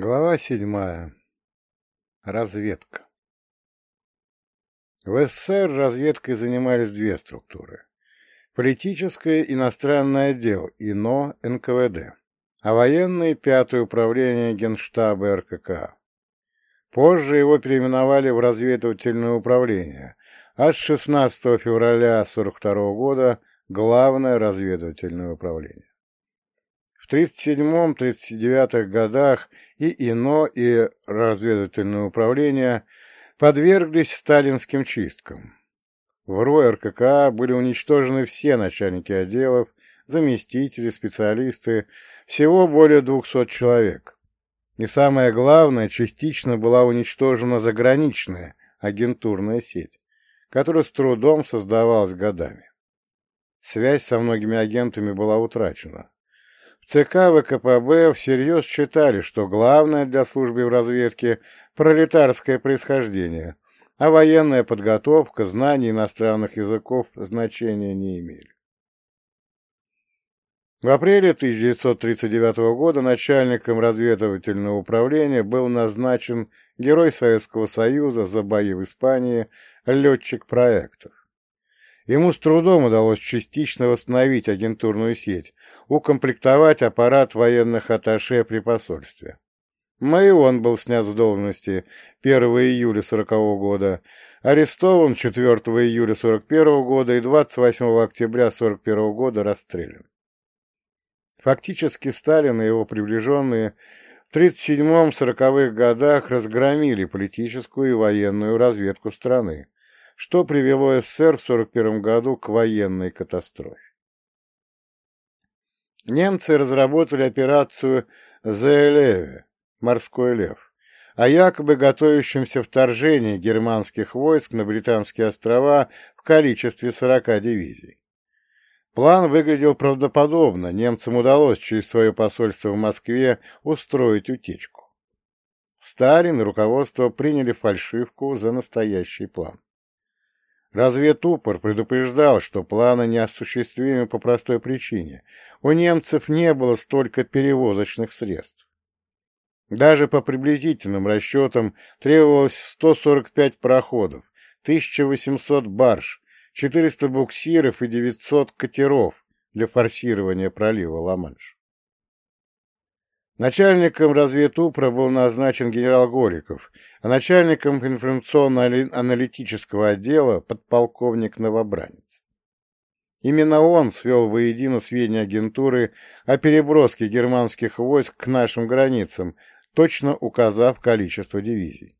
Глава седьмая. Разведка. В СССР разведкой занимались две структуры. Политическое иностранный отдел ИНО НКВД, а военное пятое управление Генштаба РКК. Позже его переименовали в разведывательное управление, а с 16 февраля 1942 года Главное разведывательное управление. В 1937-1939 годах и ИНО, и разведывательное управление подверглись сталинским чисткам. В РО РККА были уничтожены все начальники отделов, заместители, специалисты, всего более 200 человек. И самое главное, частично была уничтожена заграничная агентурная сеть, которая с трудом создавалась годами. Связь со многими агентами была утрачена. ЦК ВКПБ всерьез считали, что главное для службы в разведке – пролетарское происхождение, а военная подготовка, знания иностранных языков значения не имели. В апреле 1939 года начальником разведывательного управления был назначен герой Советского Союза за бои в Испании летчик проектов. Ему с трудом удалось частично восстановить агентурную сеть, укомплектовать аппарат военных атташе при посольстве. И он был снят с должности 1 июля 40 года, арестован 4 июля 41 года и 28 октября 41 года расстрелян. Фактически Сталин и его приближенные в 1937-40-х годах разгромили политическую и военную разведку страны, что привело СССР в 1941 году к военной катастрофе. Немцы разработали операцию «Зеэлеве» — «Морской лев», о якобы готовящемся вторжении германских войск на Британские острова в количестве 40 дивизий. План выглядел правдоподобно, немцам удалось через свое посольство в Москве устроить утечку. Сталин и руководство приняли фальшивку за настоящий план. Разведупор предупреждал, что планы неосуществимы по простой причине. У немцев не было столько перевозочных средств. Даже по приблизительным расчетам требовалось 145 пароходов, 1800 барж, 400 буксиров и 900 катеров для форсирования пролива Ла-Манш. Начальником разведупра был назначен генерал Голиков, а начальником информационно-аналитического отдела подполковник Новобранец. Именно он свел воедино сведения агентуры о переброске германских войск к нашим границам, точно указав количество дивизий.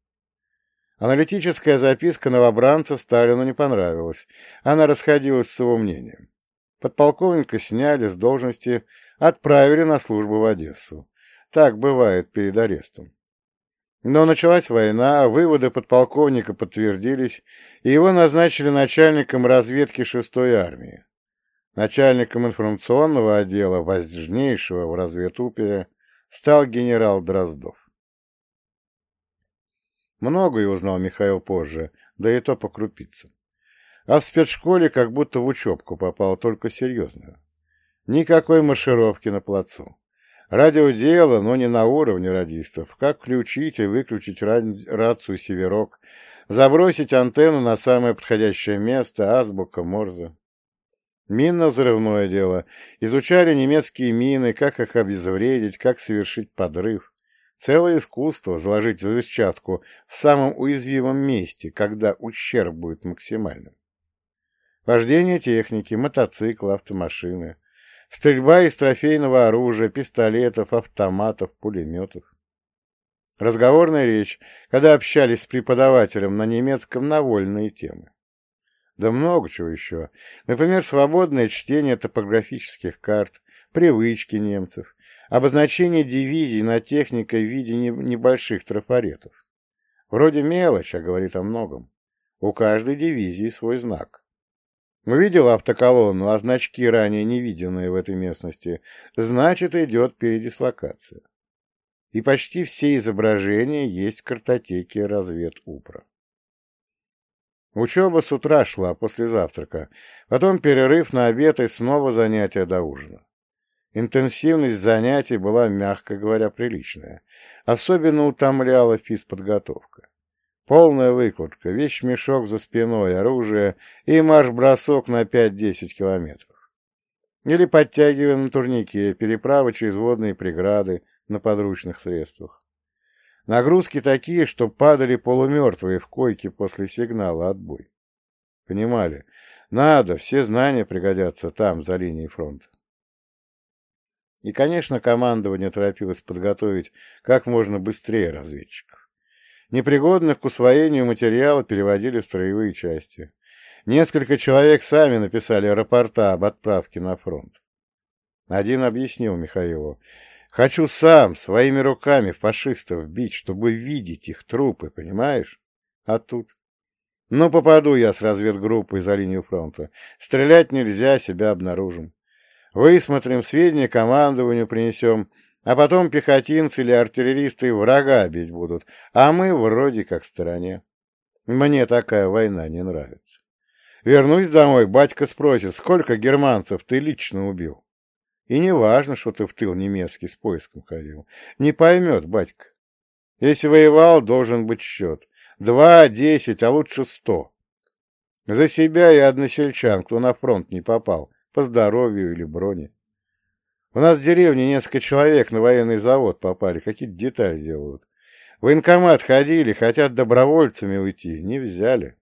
Аналитическая записка новобранца Сталину не понравилась, она расходилась с его мнением. Подполковника сняли с должности, отправили на службу в Одессу. Так бывает перед арестом. Но началась война, выводы подполковника подтвердились, и его назначили начальником разведки 6-й армии. Начальником информационного отдела, важнейшего в разведупере, стал генерал Дроздов. Многое узнал Михаил позже, да и то по крупицам. А в спецшколе как будто в учебку попал, только серьезную. Никакой маршировки на плацу. Радиодело, но не на уровне радистов. Как включить и выключить рацию «Северок», забросить антенну на самое подходящее место, азбука, морзе. Минно-взрывное дело. Изучали немецкие мины, как их обезвредить, как совершить подрыв. Целое искусство заложить взрывчатку в самом уязвимом месте, когда ущерб будет максимальным. Вождение техники, мотоциклы, автомашины — Стрельба из трофейного оружия, пистолетов, автоматов, пулеметов. Разговорная речь, когда общались с преподавателем на немецком на вольные темы. Да много чего еще. Например, свободное чтение топографических карт, привычки немцев, обозначение дивизий на техникой в виде небольших трафаретов. Вроде мелочь, а говорит о многом. У каждой дивизии свой знак. Увидел автоколонну, а значки, ранее не виденные в этой местности, значит, идет передислокация. И почти все изображения есть в картотеке разведупра. Учеба с утра шла после завтрака, потом перерыв на обед и снова занятия до ужина. Интенсивность занятий была, мягко говоря, приличная. Особенно утомляла физподготовка. Полная выкладка, вещь-мешок за спиной, оружие и марш-бросок на 5-10 километров. Или подтягивая на турнике, переправа через водные преграды на подручных средствах. Нагрузки такие, что падали полумертвые в койке после сигнала «отбой». Понимали, надо, все знания пригодятся там, за линией фронта. И, конечно, командование торопилось подготовить как можно быстрее разведчиков. Непригодных к усвоению материала переводили в строевые части. Несколько человек сами написали рапорта об отправке на фронт. Один объяснил Михаилу, Хочу сам, своими руками фашистов бить, чтобы видеть их трупы, понимаешь? А тут... Ну, попаду я с разведгруппой за линию фронта. Стрелять нельзя, себя обнаружим. Высмотрим, сведения командованию принесем, а потом пехотинцы или артиллеристы врага бить будут, а мы вроде как в стороне. Мне такая война не нравится. Вернусь домой, батька спросит, сколько германцев ты лично убил? И не важно, что ты в тыл немецкий с поиском ходил. Не поймет, батька. Если воевал, должен быть счет. Два, десять, а лучше сто. За себя и односельчан, кто на фронт не попал, по здоровью или броне. У нас в деревне несколько человек на военный завод попали, какие-то детали делают. В военкомат ходили, хотят добровольцами уйти, не взяли.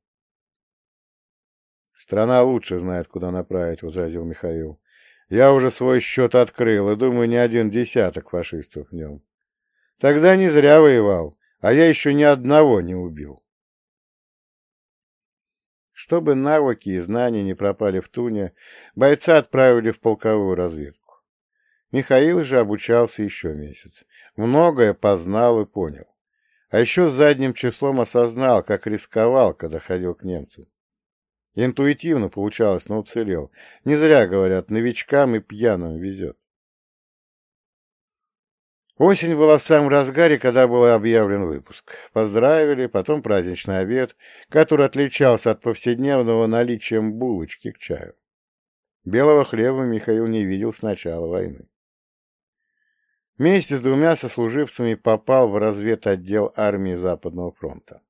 Страна лучше знает, куда направить, — возразил Михаил. Я уже свой счет открыл, и думаю, не один десяток фашистов в нем. Тогда не зря воевал, а я еще ни одного не убил. Чтобы навыки и знания не пропали в туне, бойца отправили в полковую разведку. Михаил же обучался еще месяц. Многое познал и понял. А еще задним числом осознал, как рисковал, когда ходил к немцам. Интуитивно получалось, но уцелел. Не зря говорят, новичкам и пьяным везет. Осень была в самом разгаре, когда был объявлен выпуск. Поздравили, потом праздничный обед, который отличался от повседневного наличием булочки к чаю. Белого хлеба Михаил не видел с начала войны. Вместе с двумя сослуживцами попал в разведотдел армии Западного фронта.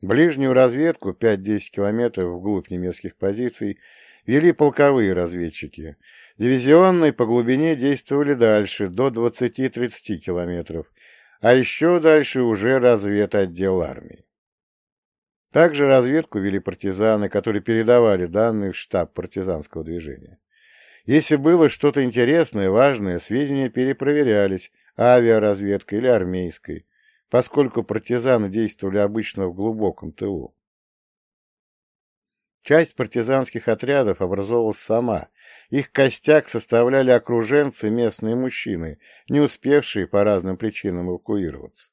Ближнюю разведку, 5-10 километров вглубь немецких позиций, вели полковые разведчики. Дивизионные по глубине действовали дальше, до 20-30 километров, а еще дальше уже разведотдел армии. Также разведку вели партизаны, которые передавали данные в штаб партизанского движения. Если было что-то интересное, важное, сведения перепроверялись авиаразведкой или армейской, поскольку партизаны действовали обычно в глубоком тылу. Часть партизанских отрядов образовалась сама. Их костяк составляли окруженцы местные мужчины, не успевшие по разным причинам эвакуироваться.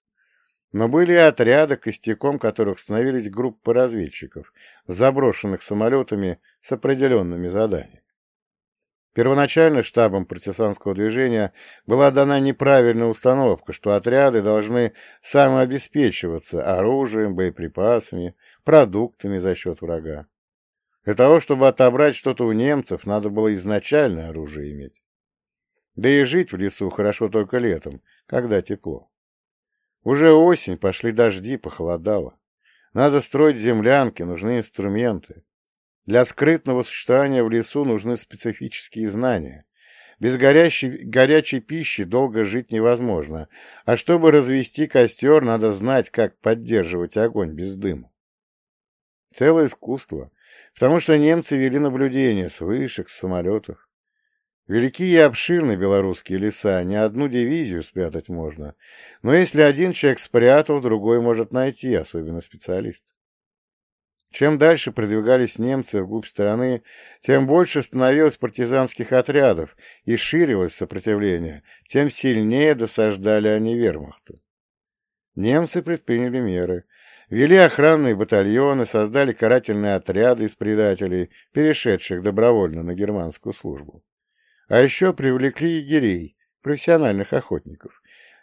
Но были и отряды, костяком которых становились группы разведчиков, заброшенных самолетами с определенными заданиями. Первоначально штабом партизанского движения была дана неправильная установка, что отряды должны самообеспечиваться оружием, боеприпасами, продуктами за счет врага. Для того, чтобы отобрать что-то у немцев, надо было изначально оружие иметь. Да и жить в лесу хорошо только летом, когда тепло. Уже осень, пошли дожди, похолодало. Надо строить землянки, нужны инструменты. Для скрытного существования в лесу нужны специфические знания. Без горящей, горячей пищи долго жить невозможно, а чтобы развести костер, надо знать, как поддерживать огонь без дыма. Целое искусство, потому что немцы вели наблюдение с вышек, с самолетов. Великие и обширны белорусские леса, не одну дивизию спрятать можно, но если один человек спрятал, другой может найти, особенно специалист. Чем дальше продвигались немцы вглубь страны, тем больше становилось партизанских отрядов и ширилось сопротивление, тем сильнее досаждали они вермахту. Немцы предприняли меры. Вели охранные батальоны, создали карательные отряды из предателей, перешедших добровольно на германскую службу. А еще привлекли егерей, профессиональных охотников,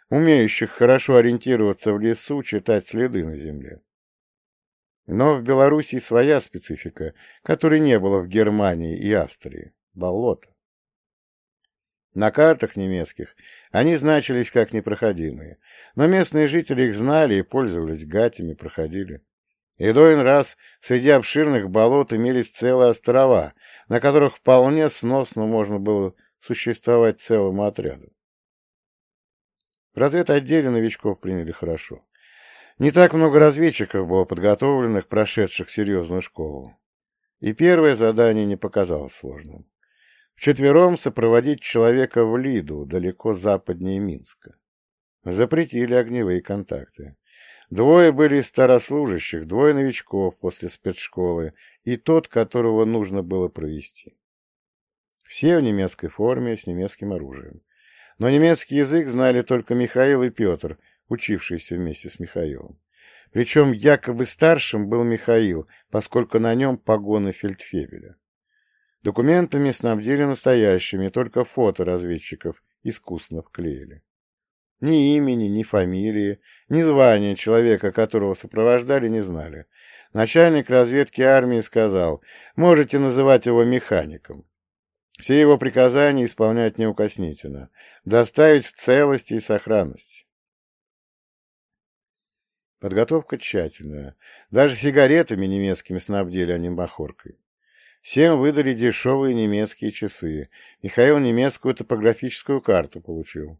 умеющих хорошо ориентироваться в лесу, читать следы на земле. Но в Белоруссии своя специфика, которой не было в Германии и Австрии – болото. На картах немецких они значились как непроходимые, но местные жители их знали и пользовались гатями, проходили. И до раз среди обширных болот имелись целые острова, на которых вполне сносно можно было существовать целому отряду. В разведотделе новичков приняли хорошо. Не так много разведчиков было подготовленных, прошедших серьезную школу. И первое задание не показалось сложным. Вчетвером сопроводить человека в Лиду, далеко западнее Минска. Запретили огневые контакты. Двое были из старослужащих, двое новичков после спецшколы и тот, которого нужно было провести. Все в немецкой форме, с немецким оружием. Но немецкий язык знали только Михаил и Петр, учившиеся вместе с Михаилом. Причем якобы старшим был Михаил, поскольку на нем погоны фельдфебеля. Документами снабдили настоящими, только фото разведчиков искусно вклеили. Ни имени, ни фамилии, ни звания человека, которого сопровождали, не знали. Начальник разведки армии сказал, можете называть его механиком. Все его приказания исполнять неукоснительно, доставить в целости и сохранности. Подготовка тщательная. Даже сигаретами немецкими снабдили, а не махоркой. Всем выдали дешевые немецкие часы. Михаил немецкую топографическую карту получил.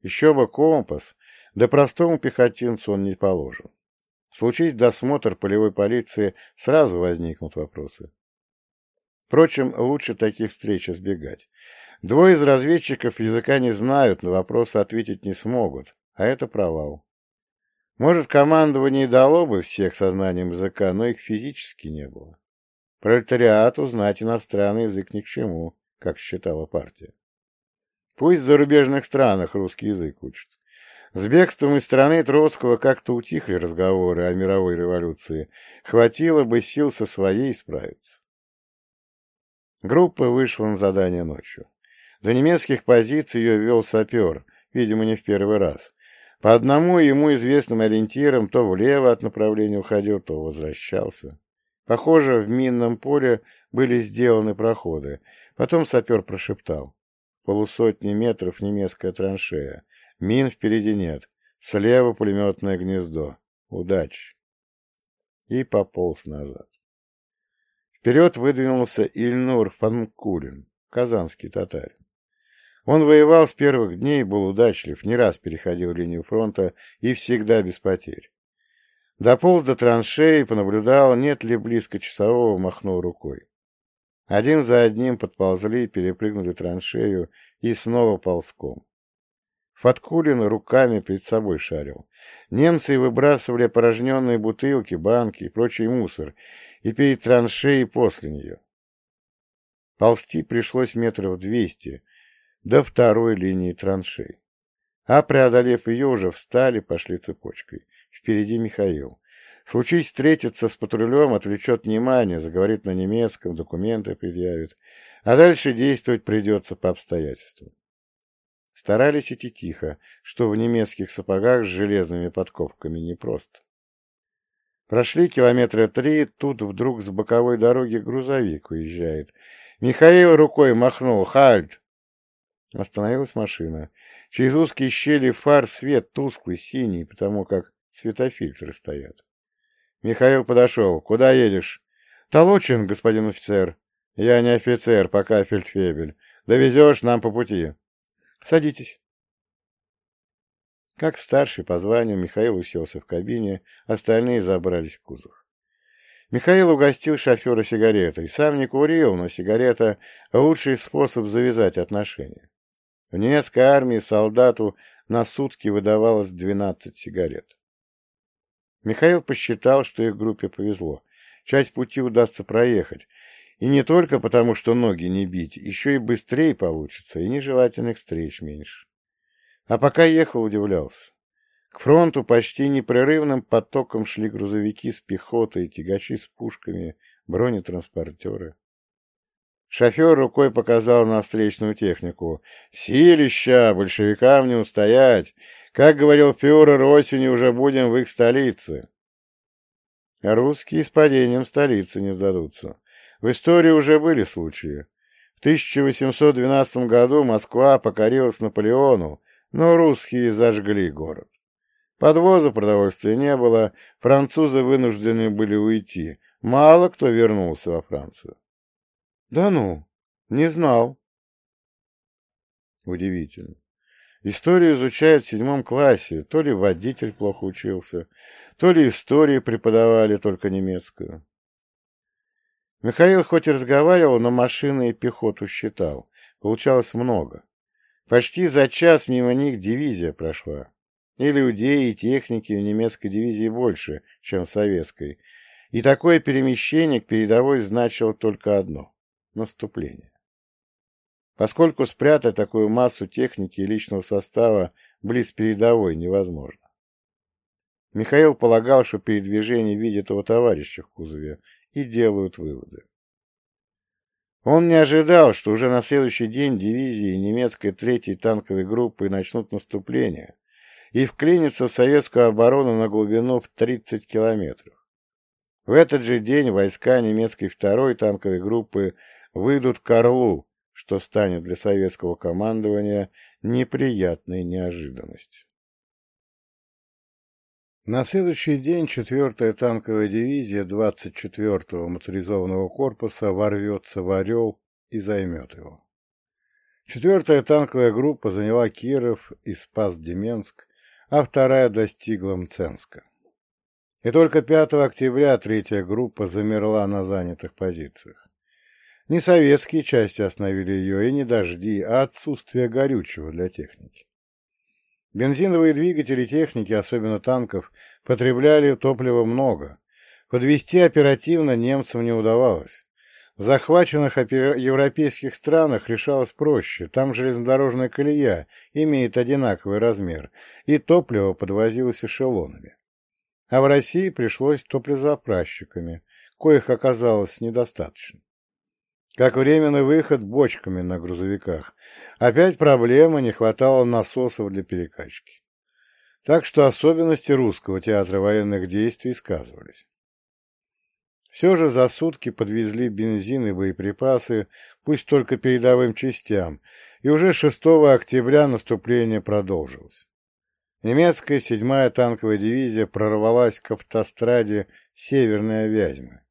Еще бы компас, да простому пехотинцу он не положен. Случись досмотр полевой полиции, сразу возникнут вопросы. Впрочем, лучше таких встреч избегать. Двое из разведчиков языка не знают, на вопросы ответить не смогут, а это провал. Может, командование дало бы всех сознанием языка, но их физически не было. Пролетариату знать иностранный язык ни к чему, как считала партия. Пусть в зарубежных странах русский язык учат. С бегством из страны Троцкого как-то утихли разговоры о мировой революции. Хватило бы сил со своей справиться. Группа вышла на задание ночью. До немецких позиций ее вел сапер, видимо, не в первый раз. По одному ему известным ориентирам то влево от направления уходил, то возвращался. Похоже, в минном поле были сделаны проходы. Потом сапер прошептал. Полусотни метров немецкая траншея. Мин впереди нет. Слева пулеметное гнездо. Удачи. И пополз назад. Вперед выдвинулся Ильнур Фанкулин, казанский татарин. Он воевал с первых дней, был удачлив, не раз переходил линию фронта и всегда без потерь. Дополз до траншеи, понаблюдал, нет ли близко часового, махнул рукой. Один за одним подползли, перепрыгнули траншею и снова ползком. Фаткулин руками перед собой шарил. Немцы выбрасывали порожненные бутылки, банки и прочий мусор, и перед траншеей после нее. Ползти пришлось метров двести до второй линии траншей. А преодолев ее, уже встали, пошли цепочкой. Впереди Михаил. Случись встретиться с патрулем, отвлечет внимание, заговорит на немецком, документы предъявит. А дальше действовать придется по обстоятельствам. Старались идти тихо, что в немецких сапогах с железными подковками непросто. Прошли километра три, тут вдруг с боковой дороги грузовик уезжает. Михаил рукой махнул «Хальт!» Остановилась машина. Через узкие щели фар свет тусклый, синий, потому как Светофильтры стоят. Михаил подошел. «Куда едешь?» «Толочин, господин офицер». «Я не офицер, пока фельдфебель. Довезешь нам по пути». «Садитесь». Как старший по званию, Михаил уселся в кабине, остальные забрались в кузов. Михаил угостил шофера сигаретой. Сам не курил, но сигарета — лучший способ завязать отношения. В немецкой армии солдату на сутки выдавалось 12 сигарет. Михаил посчитал, что их группе повезло. Часть пути удастся проехать. И не только потому, что ноги не бить, еще и быстрее получится, и нежелательных встреч меньше. А пока ехал, удивлялся. К фронту почти непрерывным потоком шли грузовики с пехотой, тягачи с пушками, бронетранспортеры. Шофер рукой показал на встречную технику. «Силища! Большевикам не устоять! Как говорил фюрер, осенью уже будем в их столице!» Русские с падением столицы не сдадутся. В истории уже были случаи. В 1812 году Москва покорилась Наполеону, но русские зажгли город. Подвоза продовольствия не было, французы вынуждены были уйти, мало кто вернулся во Францию. — Да ну, не знал. Удивительно. Историю изучают в седьмом классе, то ли водитель плохо учился, то ли историю преподавали только немецкую. Михаил хоть и разговаривал, но машины и пехоту считал. Получалось много. Почти за час мимо них дивизия прошла. И людей, и техники в немецкой дивизии больше, чем в советской. И такое перемещение к передовой значило только одно — наступление. Поскольку спрятать такую массу техники и личного состава близ передовой невозможно. Михаил полагал, что передвижение видит его товарища в кузове и делают выводы. Он не ожидал, что уже на следующий день дивизии немецкой третьей танковой группы начнут наступление и вклинятся в советскую оборону на глубину в 30 километров. В этот же день войска немецкой второй танковой группы выйдут к Орлу, что станет для советского командования неприятной неожиданностью. На следующий день 4-я танковая дивизия 24-го моторизованного корпуса ворвется в Орел и займет его. Четвертая танковая группа заняла Киров и Спас-Деменск, а вторая достигла Мценска. И только 5 октября третья группа замерла на занятых позициях. Не советские части остановили ее, и не дожди, а отсутствие горючего для техники. Бензиновые двигатели техники, особенно танков, потребляли топлива много. Подвести оперативно немцам не удавалось. В захваченных европейских странах решалось проще. Там железнодорожная колея имеет одинаковый размер, и топливо подвозилось эшелонами. А в России пришлось топливозаправщиками, коих оказалось недостаточно. Как временный выход бочками на грузовиках. Опять проблема, не хватало насосов для перекачки. Так что особенности русского театра военных действий сказывались. Все же за сутки подвезли бензин и боеприпасы, пусть только передовым частям, и уже 6 октября наступление продолжилось. Немецкая 7-я танковая дивизия прорвалась к автостраде Северной Вязьмы.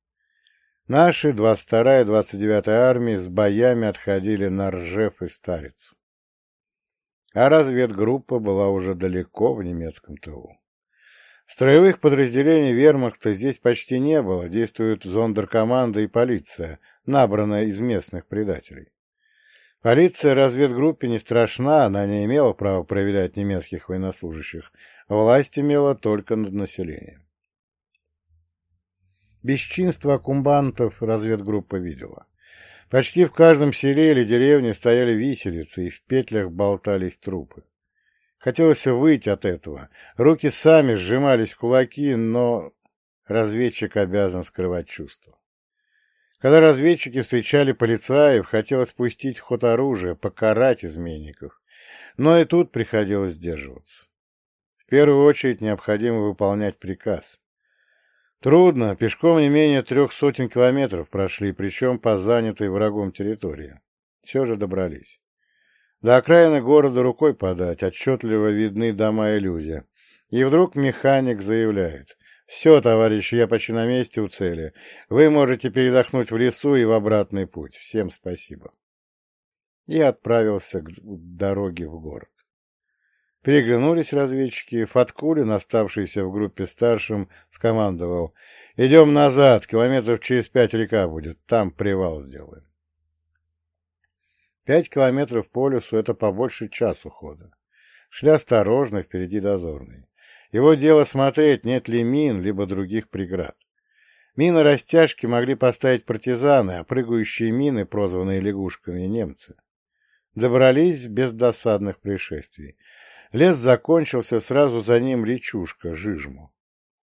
Наши 22-я и 29-я армии с боями отходили на Ржев и Старицу. А разведгруппа была уже далеко в немецком тылу. Строевых подразделений вермахта здесь почти не было, действуют зондеркоманда и полиция, набранная из местных предателей. Полиция разведгруппе не страшна, она не имела права проверять немецких военнослужащих, власть имела только над населением. Бесчинство аккумбантов разведгруппа видела. Почти в каждом селе или деревне стояли виселицы, и в петлях болтались трупы. Хотелось выйти от этого. Руки сами сжимались кулаки, но разведчик обязан скрывать чувства. Когда разведчики встречали полицаев, хотелось пустить в ход оружие, покарать изменников. Но и тут приходилось сдерживаться. В первую очередь необходимо выполнять приказ. Трудно, пешком не менее трех сотен километров прошли, причем по занятой врагом территории. Все же добрались. До окраины города рукой подать, отчетливо видны дома и люди. И вдруг механик заявляет. «Все, товарищи, я почти на месте у цели. Вы можете передохнуть в лесу и в обратный путь. Всем спасибо». И отправился к дороге в город. Переглянулись разведчики. Фаткулин, оставшийся в группе старшим, скомандовал. «Идем назад, километров через пять река будет, там привал сделаем». Пять километров по лесу — это побольше часу хода. Шли осторожно, впереди дозорный. Его дело смотреть, нет ли мин, либо других преград. Мины растяжки могли поставить партизаны, а прыгающие мины, прозванные лягушками, немцы. Добрались без досадных происшествий. Лес закончился, сразу за ним речушка, Жижму.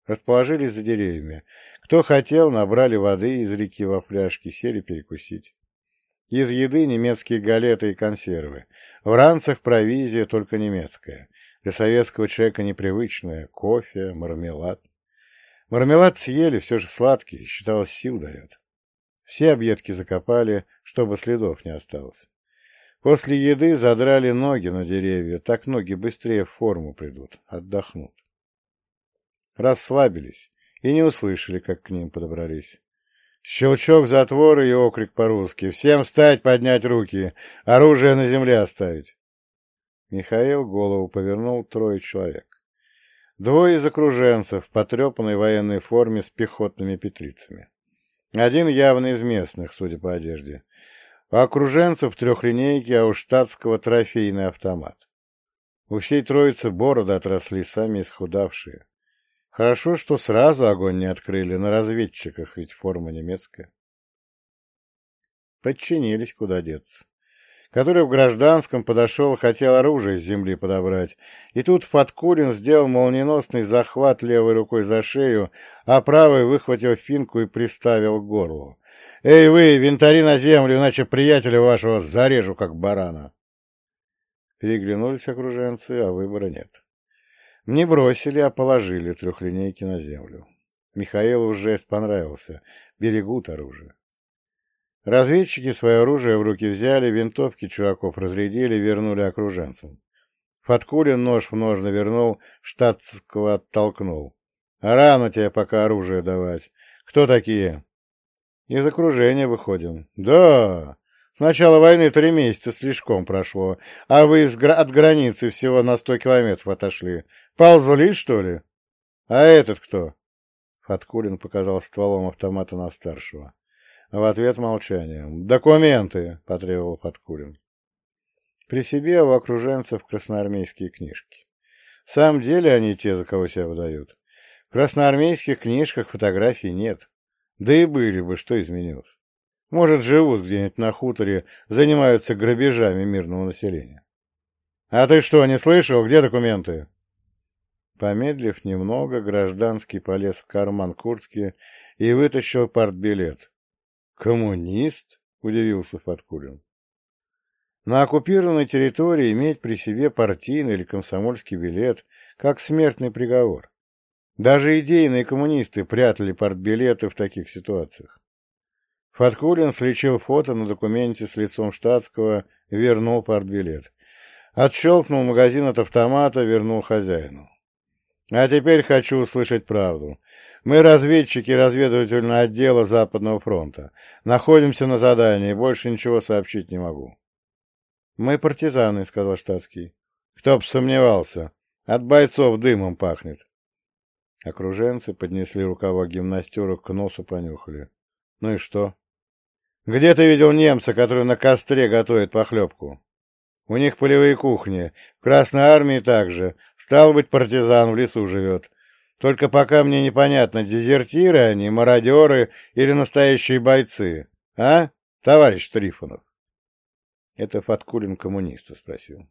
Расположились за деревьями. Кто хотел, набрали воды из реки во фляжки, сели перекусить. Из еды немецкие галеты и консервы. В ранцах провизия только немецкая. Для советского человека непривычная. Кофе, мармелад. Мармелад съели, все же сладкий, считалось, сил дает. Все объедки закопали, чтобы следов не осталось. После еды задрали ноги на деревья, так ноги быстрее в форму придут, отдохнут. Расслабились и не услышали, как к ним подобрались. Щелчок затвора и окрик по-русски. «Всем встать, поднять руки! Оружие на земле оставить!» Михаил голову повернул трое человек. Двое из окруженцев в потрепанной военной форме с пехотными петлицами. Один явно из местных, судя по одежде. У окруженцев трехлинейки, а у штатского трофейный автомат. У всей троицы бороды отросли, сами исхудавшие. Хорошо, что сразу огонь не открыли на разведчиках, ведь форма немецкая. Подчинились, куда деться. Который в гражданском подошел, хотел оружие с земли подобрать, и тут Фаткулин сделал молниеносный захват левой рукой за шею, а правой выхватил финку и приставил к горлу. «Эй вы, винтари на землю, иначе приятеля вашего зарежу, как барана!» Переглянулись окруженцы, а выбора нет. Не бросили, а положили трехлинейки на землю. Михаилу жест понравился. Берегут оружие. Разведчики свое оружие в руки взяли, винтовки чуваков разрядили, вернули окруженцам. Фаткулин нож в ножны вернул, штатского оттолкнул. А рано тебе пока оружие давать. Кто такие? Из окружения выходим. Да, с начала войны три месяца слишком прошло, а вы из, от границы всего на сто километров отошли. Ползли, что ли? А этот кто? Фаткулин показал стволом автомата на старшего. В ответ молчание. «Документы!» — потребовал Фаткулин. При себе у окруженцев красноармейские книжки. В самом деле они те, за кого себя выдают. В красноармейских книжках фотографий нет. Да и были бы, что изменилось. Может, живут где-нибудь на хуторе, занимаются грабежами мирного населения. — А ты что, не слышал? Где документы? Помедлив немного, гражданский полез в карман куртки и вытащил партбилет. «Коммунист?» — удивился Фаткулин. На оккупированной территории иметь при себе партийный или комсомольский билет как смертный приговор. Даже идейные коммунисты прятали партбилеты в таких ситуациях. Фаткулин слечил фото на документе с лицом штатского, вернул партбилет. Отщелкнул магазин от автомата, вернул хозяину. А теперь хочу услышать правду. Мы разведчики разведывательного отдела Западного фронта. Находимся на задании, больше ничего сообщить не могу. Мы партизаны, сказал штатский. Кто б сомневался. От бойцов дымом пахнет. Окруженцы поднесли рукава гимнастерок к носу, понюхали. Ну и что? Где ты видел немца, который на костре готовит похлебку? У них полевые кухни. В Красной Армии также. Стал быть, партизан в лесу живет. Только пока мне непонятно, дезертиры они, мародеры или настоящие бойцы. А, товарищ Трифонов? Это Фаткулин коммуниста спросил.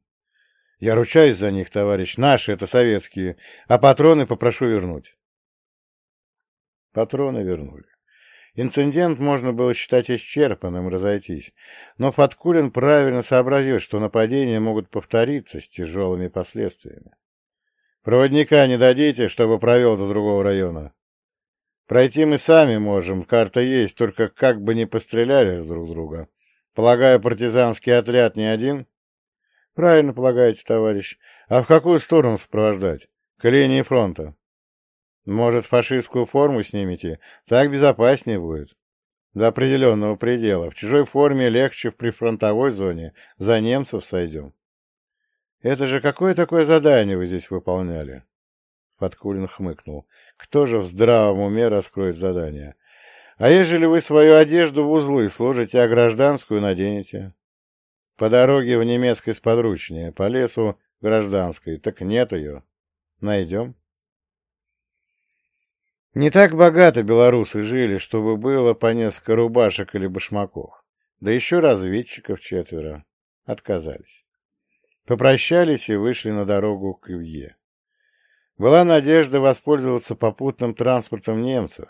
Я ручаюсь за них, товарищ. Наши это советские. А патроны попрошу вернуть. Патроны вернули. Инцидент можно было считать исчерпанным, разойтись, но Фаткулин правильно сообразил, что нападения могут повториться с тяжелыми последствиями. «Проводника не дадите, чтобы провел до другого района?» «Пройти мы сами можем, карта есть, только как бы не постреляли друг друга. Полагаю, партизанский отряд не один?» «Правильно полагаете, товарищ. А в какую сторону сопровождать? К линии фронта?» Может, фашистскую форму снимете? Так безопаснее будет. До определенного предела. В чужой форме легче в прифронтовой зоне. За немцев сойдем. Это же какое такое задание вы здесь выполняли? Фаткулин хмыкнул. Кто же в здравом уме раскроет задание? А ежели вы свою одежду в узлы сложите, а гражданскую наденете? По дороге в немецкой сподручнее, по лесу гражданской. Так нет ее. Найдем. Не так богато белорусы жили, чтобы было по несколько рубашек или башмаков. Да еще разведчиков четверо. Отказались. Попрощались и вышли на дорогу к Ивье. Была надежда воспользоваться попутным транспортом немцев.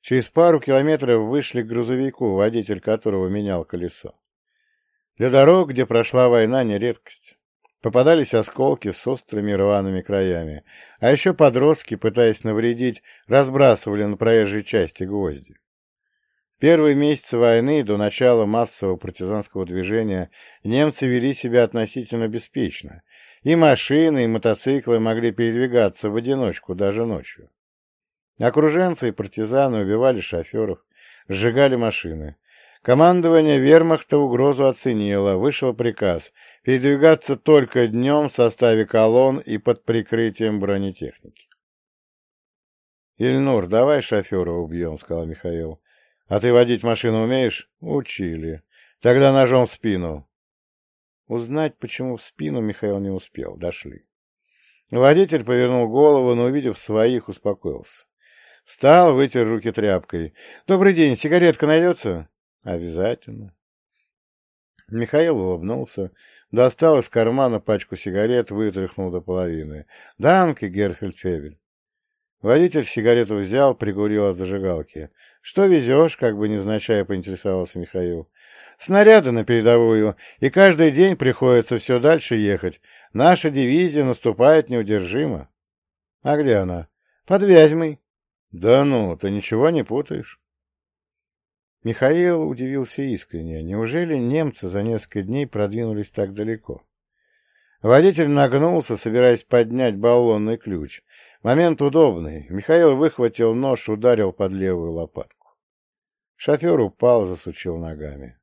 Через пару километров вышли к грузовику, водитель которого менял колесо. Для дорог, где прошла война, не редкость. Попадались осколки с острыми рваными краями, а еще подростки, пытаясь навредить, разбрасывали на проезжей части гвозди. первые месяцы войны, до начала массового партизанского движения, немцы вели себя относительно беспечно, и машины, и мотоциклы могли передвигаться в одиночку даже ночью. Окруженцы и партизаны убивали шоферов, сжигали машины. Командование вермахта угрозу оценило, вышел приказ передвигаться только днем в составе колонн и под прикрытием бронетехники. «Ильнур, давай шофера убьем», — сказал Михаил. «А ты водить машину умеешь?» «Учили. Тогда ножом в спину». Узнать, почему в спину, Михаил не успел. Дошли. Водитель повернул голову, но, увидев своих, успокоился. Встал, вытер руки тряпкой. «Добрый день, сигаретка найдется?» «Обязательно». Михаил улыбнулся, достал из кармана пачку сигарет, вытряхнул до половины. «Данки, Герфельдфебель». Водитель сигарету взял, пригурил от зажигалки. «Что везешь?» — как бы невзначай поинтересовался Михаил. «Снаряды на передовую, и каждый день приходится все дальше ехать. Наша дивизия наступает неудержимо». «А где она?» «Под Вязьмой». «Да ну, ты ничего не путаешь?» Михаил удивился искренне. Неужели немцы за несколько дней продвинулись так далеко? Водитель нагнулся, собираясь поднять баллонный ключ. Момент удобный. Михаил выхватил нож, ударил под левую лопатку. Шофер упал, засучил ногами.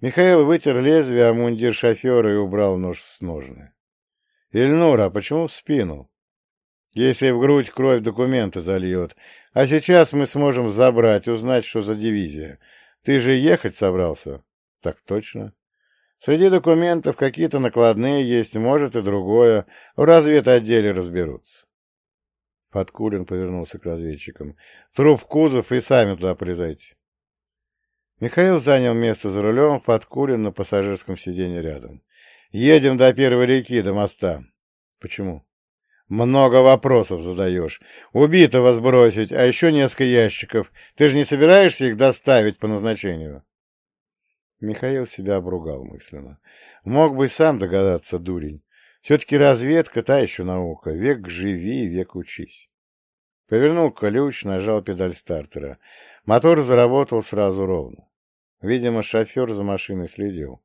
Михаил вытер лезвие о мундир шофера и убрал нож с ножны. — Ильнура, а почему в спину? — Если в грудь кровь документы зальет. А сейчас мы сможем забрать, узнать, что за дивизия. Ты же ехать собрался? — Так точно. Среди документов какие-то накладные есть, может и другое. В разведотделе разберутся. Подкулин повернулся к разведчикам. «Труп кузов и сами туда полезайте». Михаил занял место за рулем, Подкулин на пассажирском сиденье рядом. «Едем до первой реки, до моста». «Почему?» «Много вопросов задаешь. Убитого сбросить, а еще несколько ящиков. Ты же не собираешься их доставить по назначению?» Михаил себя обругал мысленно. Мог бы и сам догадаться, дурень. Все-таки разведка та еще наука. Век живи, век учись. Повернул ключ, нажал педаль стартера. Мотор заработал сразу ровно. Видимо, шофер за машиной следил.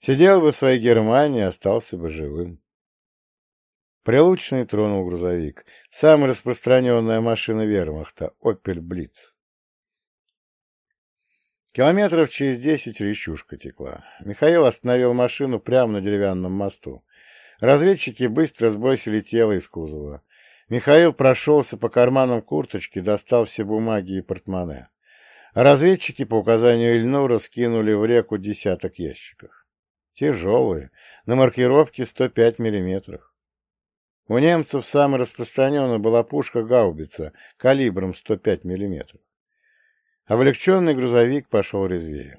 Сидел бы в своей Германии, остался бы живым. Прилучный тронул грузовик. Самая распространенная машина вермахта — «Опель Блиц». Километров через десять речушка текла. Михаил остановил машину прямо на деревянном мосту. Разведчики быстро сбросили тело из кузова. Михаил прошелся по карманам курточки, достал все бумаги и портмоне. разведчики по указанию Ильнура скинули в реку десяток ящиков. Тяжелые, на маркировке 105 миллиметров. У немцев самой распространенной была пушка «Гаубица» калибром 105 миллиметров. Облегченный грузовик пошел резвее.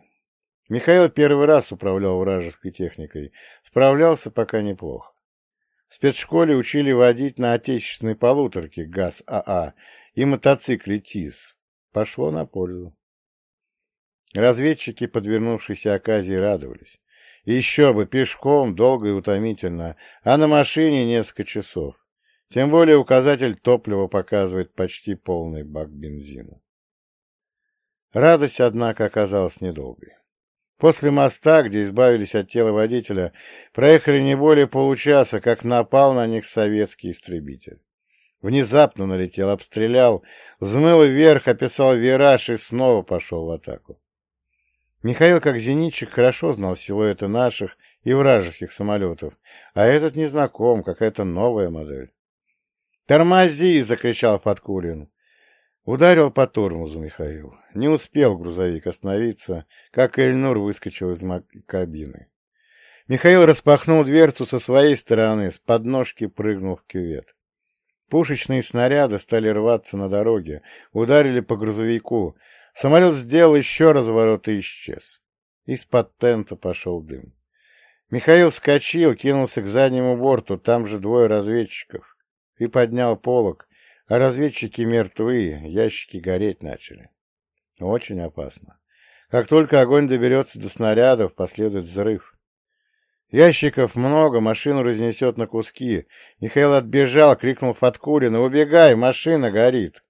Михаил первый раз управлял вражеской техникой, справлялся пока неплохо. В спецшколе учили водить на отечественной полуторке ГАЗ-АА и мотоцикле ТИС. Пошло на пользу. Разведчики, подвернувшиеся оказии, радовались. Еще бы, пешком, долго и утомительно, а на машине несколько часов. Тем более указатель топлива показывает почти полный бак бензина. Радость, однако, оказалась недолгой. После моста, где избавились от тела водителя, проехали не более получаса, как напал на них советский истребитель. Внезапно налетел, обстрелял, взмыл вверх, описал вираж и снова пошел в атаку. Михаил, как зенитчик, хорошо знал силуэты наших и вражеских самолетов, а этот незнаком, какая-то новая модель. «Тормози!» — закричал Подкулин. Ударил по тормозу Михаил. Не успел грузовик остановиться, как Эльнур выскочил из кабины. Михаил распахнул дверцу со своей стороны, с подножки прыгнул в кювет. Пушечные снаряды стали рваться на дороге, ударили по грузовику. Самолет сделал еще разворот и исчез. Из-под тента пошел дым. Михаил вскочил, кинулся к заднему борту, там же двое разведчиков, и поднял полог, а разведчики мертвы, ящики гореть начали. Очень опасно. Как только огонь доберется до снарядов, последует взрыв. Ящиков много, машину разнесет на куски. Михаил отбежал, крикнул Фаткулина, «Убегай, машина горит!»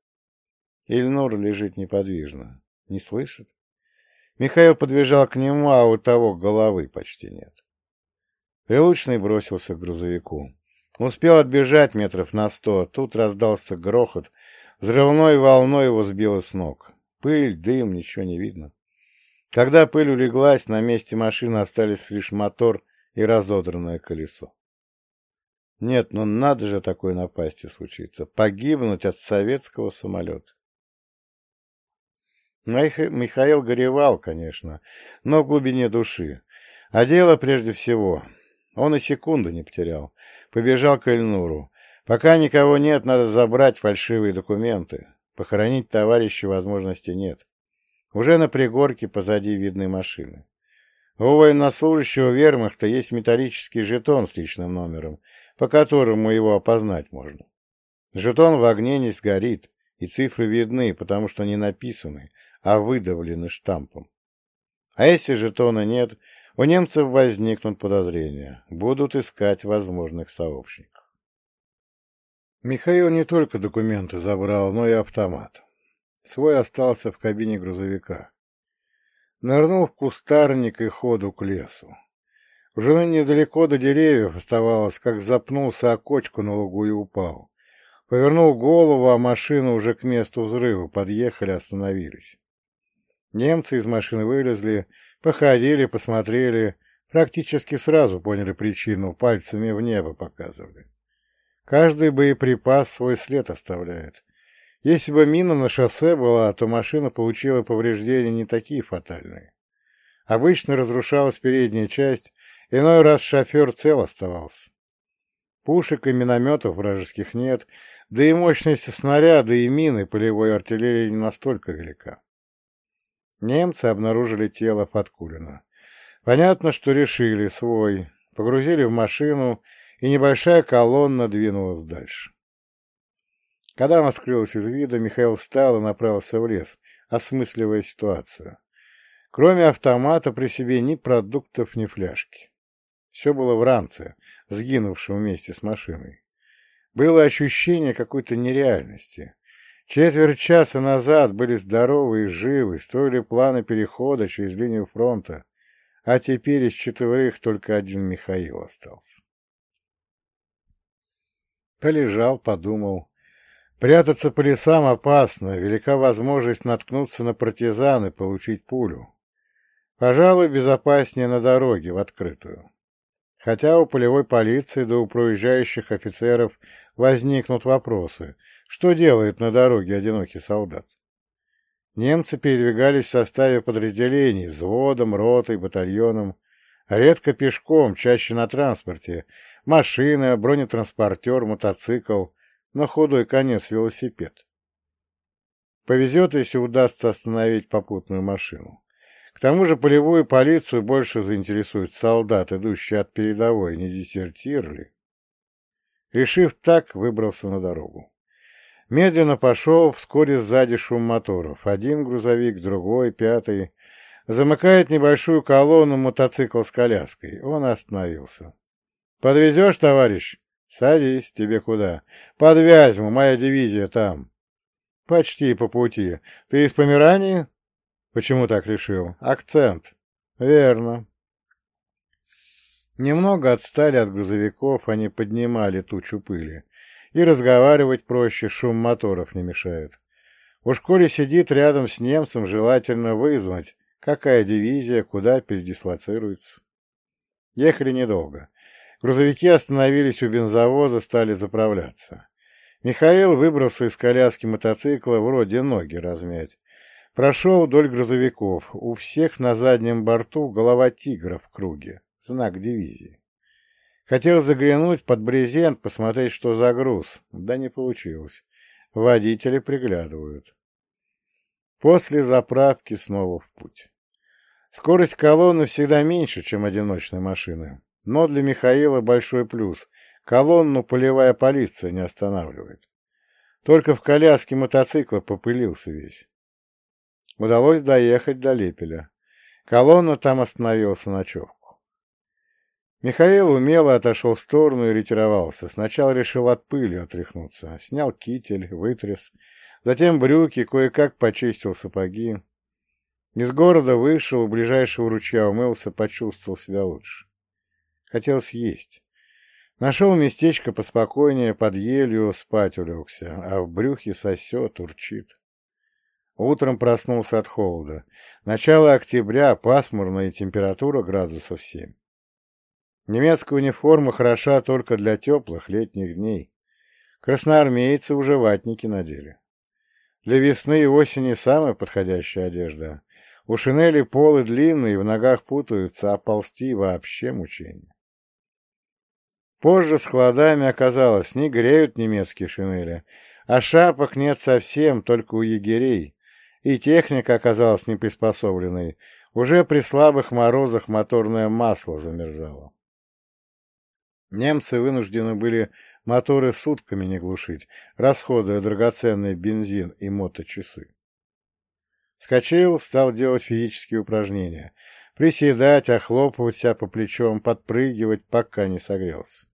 Ильнур лежит неподвижно. Не слышит? Михаил подбежал к нему, а у того головы почти нет. Прилучный бросился к грузовику. Успел отбежать метров на сто, тут раздался грохот, взрывной волной его сбило с ног. Пыль, дым, ничего не видно. Когда пыль улеглась, на месте машины остались лишь мотор и разодранное колесо. Нет, ну надо же такой напасти случиться. Погибнуть от советского самолета. Михаил горевал, конечно, но в глубине души. А дело прежде всего. Он и секунды не потерял. Побежал к Эльнуру. Пока никого нет, надо забрать фальшивые документы. Похоронить товарища возможности нет. Уже на пригорке позади видны машины. У военнослужащего вермахта есть металлический жетон с личным номером, по которому его опознать можно. Жетон в огне не сгорит, и цифры видны, потому что не написаны, а выдавлены штампом. А если жетона нет, у немцев возникнут подозрения, будут искать возможных сообщников. Михаил не только документы забрал, но и автомат. Свой остался в кабине грузовика. Нырнул в кустарник и ходу к лесу. Уже недалеко до деревьев оставалось, как запнулся о кочку на лугу и упал. Повернул голову, а машину уже к месту взрыва подъехали, остановились. Немцы из машины вылезли, походили, посмотрели, практически сразу поняли причину, пальцами в небо показывали. Каждый боеприпас свой след оставляет. Если бы мина на шоссе была, то машина получила повреждения не такие фатальные. Обычно разрушалась передняя часть, иной раз шофер цел оставался. Пушек и минометов вражеских нет, да и мощность снаряда и мины полевой артиллерии не настолько велика. Немцы обнаружили тело Фаткулина. Понятно, что решили свой, погрузили в машину, и небольшая колонна двинулась дальше. Когда она скрылась из вида, Михаил встал и направился в лес, осмысливая ситуацию. Кроме автомата при себе ни продуктов, ни фляжки. Все было в ранце, сгинувшем вместе с машиной. Было ощущение какой-то нереальности. Четверть часа назад были здоровы и живы, строили планы перехода через линию фронта, а теперь из четверых только один Михаил остался. Полежал, подумал. Прятаться по лесам опасно, велика возможность наткнуться на партизан и получить пулю. Пожалуй, безопаснее на дороге, в открытую. Хотя у полевой полиции да у проезжающих офицеров возникнут вопросы, что делает на дороге одинокий солдат. Немцы передвигались в составе подразделений, взводом, ротой, батальоном, редко пешком, чаще на транспорте, машина, бронетранспортер, мотоцикл, на худой конец велосипед. Повезет, если удастся остановить попутную машину. К тому же полевую полицию больше заинтересует солдат, идущий от передовой, не дезертир ли. Решив так, выбрался на дорогу. Медленно пошел, вскоре сзади шум моторов. Один грузовик, другой, пятый. Замыкает небольшую колонну мотоцикл с коляской. Он остановился. «Подвезешь, товарищ?» «Садись, тебе куда?» «Под Вязьму, моя дивизия там». «Почти по пути. Ты из Померании?» Почему так решил? Акцент. Верно. Немного отстали от грузовиков, они поднимали тучу пыли. И разговаривать проще, шум моторов не мешает. Уж коли сидит рядом с немцем, желательно вызвать, какая дивизия, куда передислоцируется. Ехали недолго. Грузовики остановились у бензовоза, стали заправляться. Михаил выбрался из коляски мотоцикла, вроде ноги размять, Прошел вдоль грузовиков. У всех на заднем борту голова тигра в круге. Знак дивизии. Хотел заглянуть под брезент, посмотреть, что за груз. Да не получилось. Водители приглядывают. После заправки снова в путь. Скорость колонны всегда меньше, чем одиночной машины. Но для Михаила большой плюс. Колонну полевая полиция не останавливает. Только в коляске мотоцикла попылился весь. Удалось доехать до Лепеля. Колонна там остановилась на ночевку. Михаил умело отошел в сторону и ретировался. Сначала решил от пыли отряхнуться. Снял китель, вытряс. Затем брюки, кое-как почистил сапоги. Из города вышел, у ближайшего ручья умылся, почувствовал себя лучше. Хотел съесть. Нашел местечко поспокойнее, под елью спать улегся, а в брюхе сосет, урчит. Утром проснулся от холода. Начало октября, пасмурная температура градусов семь. Немецкая униформа хороша только для теплых летних дней. Красноармейцы уже ватники надели. Для весны и осени самая подходящая одежда. У шинели полы длинные, в ногах путаются, а ползти вообще мучение. Позже с холодами оказалось, не греют немецкие шинели, а шапок нет совсем, только у егерей, и техника оказалась неприспособленной, уже при слабых морозах моторное масло замерзало. Немцы вынуждены были моторы сутками не глушить, расходуя драгоценный бензин и моточасы. Скочил, стал делать физические упражнения, приседать, охлопывать себя по плечам, подпрыгивать, пока не согрелся.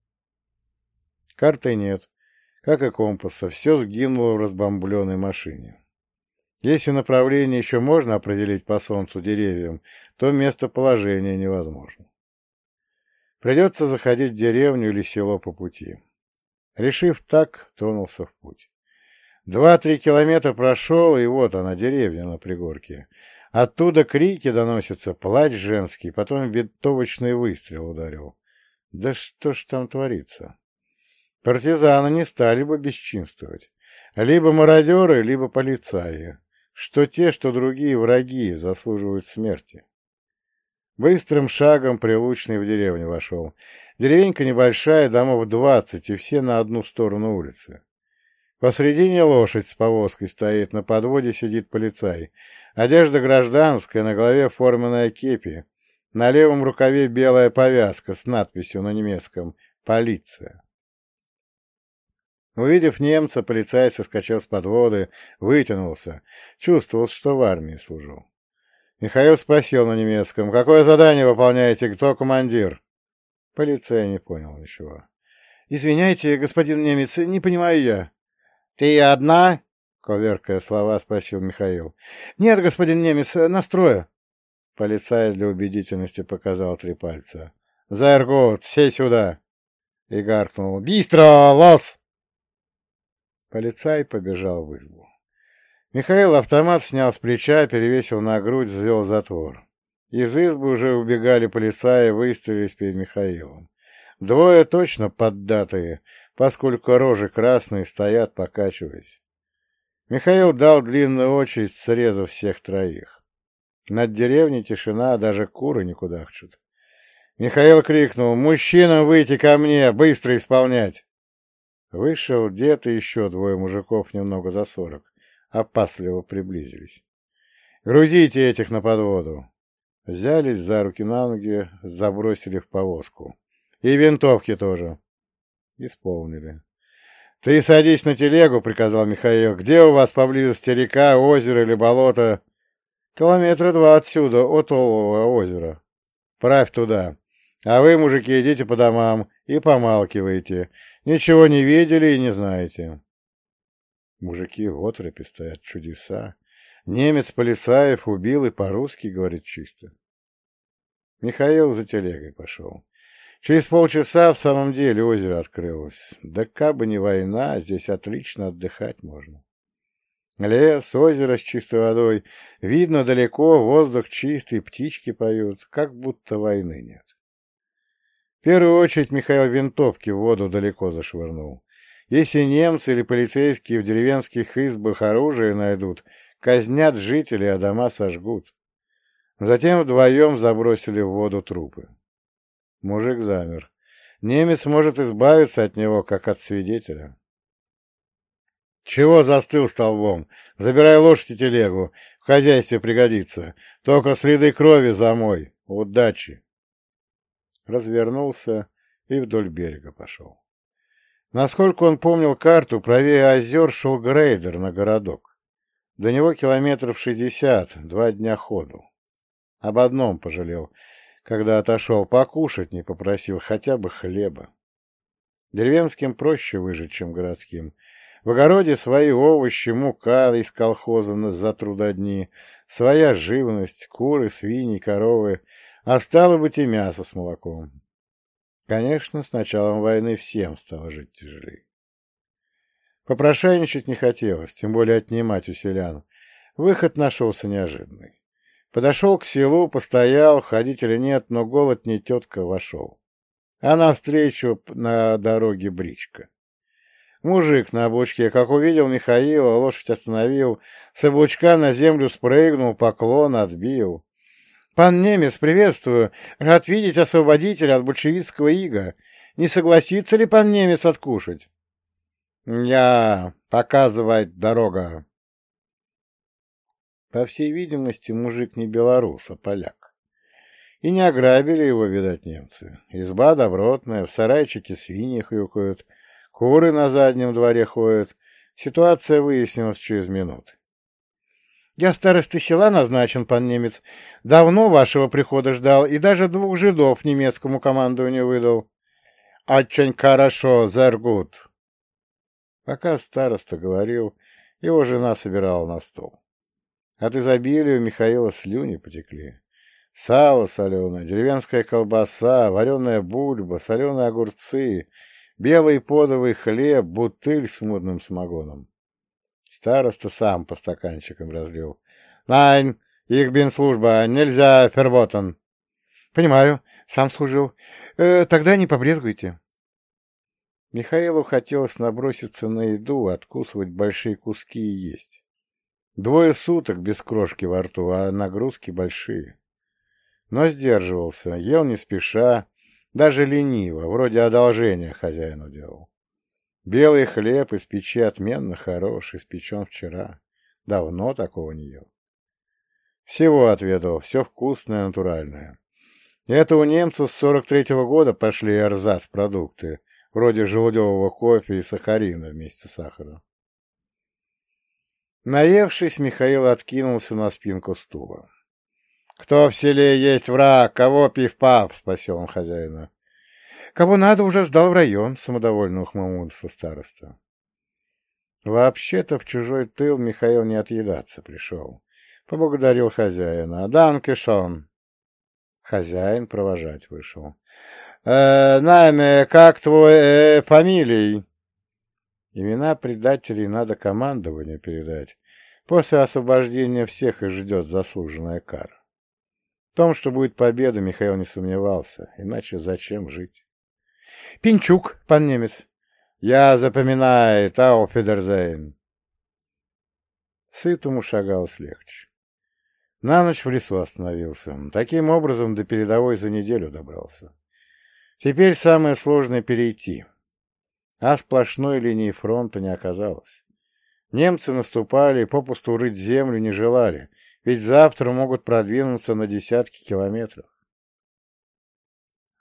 Карты нет, как и компаса, все сгинуло в разбомбленной машине. Если направление еще можно определить по солнцу деревьям, то местоположение невозможно. Придется заходить в деревню или село по пути. Решив так, тронулся в путь. Два-три километра прошел, и вот она, деревня на пригорке. Оттуда крики доносятся, плач женский, потом винтовочный выстрел ударил. Да что ж там творится? Партизаны не стали бы бесчинствовать. Либо мародеры, либо полицаи. Что те, что другие враги заслуживают смерти. Быстрым шагом Прилучный в деревню вошел. Деревенька небольшая, домов двадцать, и все на одну сторону улицы. Посредине лошадь с повозкой стоит, на подводе сидит полицай. Одежда гражданская, на голове форменная кепи. На левом рукаве белая повязка с надписью на немецком «Полиция». Увидев немца, полицай соскочил с подводы, вытянулся, чувствовал, что в армии служил. Михаил спросил на немецком, «Какое задание выполняете? Кто командир?» Полицай не понял ничего. «Извиняйте, господин немец, не понимаю я». «Ты одна?» — коверкая слова, спросил Михаил. «Нет, господин немец, настроя». Полицай для убедительности показал три пальца. «Зайргут, все сюда!» И гаркнул. «Бистро, лос!» Полицай побежал в избу. Михаил автомат снял с плеча, перевесил на грудь, взвел затвор. Из избы уже убегали полицаи, выстрелились перед Михаилом. Двое точно поддатые, поскольку рожи красные стоят, покачиваясь. Михаил дал длинную очередь, срезав всех троих. Над деревней тишина, даже куры не кудахчут. Михаил крикнул «Мужчинам выйти ко мне! Быстро исполнять!» Вышел дед и еще двое мужиков немного за сорок. Опасливо приблизились. «Грузите этих на подводу!» Взялись за руки на ноги, забросили в повозку. «И винтовки тоже!» Исполнили. «Ты садись на телегу», — приказал Михаил. «Где у вас поблизости река, озеро или болото?» «Километра два отсюда, от Олового озера. Правь туда. А вы, мужики, идите по домам и помалкивайте. Ничего не видели и не знаете. Мужики в отрепе стоят чудеса. Немец Полисаев убил и по-русски говорит чисто. Михаил за телегой пошел. Через полчаса в самом деле озеро открылось. Да как бы не война, здесь отлично отдыхать можно. Лес, озеро с чистой водой. Видно далеко, воздух чистый, птички поют, как будто войны нет первую очередь Михаил винтовки в воду далеко зашвырнул. Если немцы или полицейские в деревенских избах оружие найдут, казнят жителей, а дома сожгут. Затем вдвоем забросили в воду трупы. Мужик замер. Немец может избавиться от него, как от свидетеля. «Чего застыл столбом? Забирай лошадь и телегу. В хозяйстве пригодится. Только следы крови замой. Удачи!» развернулся и вдоль берега пошел. Насколько он помнил карту, правее озер шел грейдер на городок. До него километров шестьдесят, два дня ходу. Об одном пожалел, когда отошел, покушать не попросил, хотя бы хлеба. Деревенским проще выжить, чем городским. В огороде свои овощи, мука из колхоза за трудодни, своя живность, куры, свиньи, коровы, а стало быть и мясо с молоком. Конечно, с началом войны всем стало жить тяжелее. Попрошайничать не хотелось, тем более отнимать у селян. Выход нашелся неожиданный. Подошел к селу, постоял, ходить или нет, но голод не тетка вошел. А навстречу на дороге бричка. Мужик на облучке, как увидел Михаила, лошадь остановил, с облучка на землю спрыгнул, поклон отбил. «Пан немец, приветствую! Рад видеть освободителя от большевистского ига. Не согласится ли пан немец откушать?» «Я... показывать дорога!» По всей видимости, мужик не белорус, а поляк. И не ограбили его, видать, немцы. Изба добротная, в сарайчике свиньи хрюкают, куры на заднем дворе ходят. Ситуация выяснилась через минуты. Я старосты села назначен, пан немец. Давно вашего прихода ждал и даже двух жидов немецкому командованию выдал. Очень хорошо, зергут. Пока староста говорил, его жена собирала на стол. От изобилия у Михаила слюни потекли. Сало соленое, деревенская колбаса, вареная бульба, соленые огурцы, белый подовый хлеб, бутыль с мудным самогоном. Староста сам по стаканчикам разлил. «Найн, их бин служба, нельзя ферботан». «Понимаю, сам служил. Э, тогда не побрезгуйте». Михаилу хотелось наброситься на еду, откусывать большие куски и есть. Двое суток без крошки во рту, а нагрузки большие. Но сдерживался, ел не спеша, даже лениво, вроде одолжения хозяину делал. Белый хлеб из печи отменно хорош, испечен вчера. Давно такого не ел. Всего отведал, все вкусное, натуральное. Это у немцев с 43-го года пошли эрзац-продукты, вроде желудевого кофе и сахарина вместе с сахаром. Наевшись, Михаил откинулся на спинку стула. — Кто в селе есть враг? Кого пив-пав? — спросил он хозяина. Кого надо, уже сдал в район, — самодовольно ухмыльнулся староста. Вообще-то в чужой тыл Михаил не отъедаться пришел. Поблагодарил хозяина. «Данке шон!» Хозяин провожать вышел. «Э, «Нами, как твой э, фамилий?» Имена предателей надо командованию передать. После освобождения всех и ждет заслуженная кара. В том, что будет победа, Михаил не сомневался. Иначе зачем жить? Пинчук, пан немец. Я запоминаю, Тауфедерзейн. Сытому шагалось легче. На ночь в лесу остановился. Таким образом, до передовой за неделю добрался. Теперь самое сложное — перейти. А сплошной линии фронта не оказалось. Немцы наступали, попусту рыть землю не желали, ведь завтра могут продвинуться на десятки километров.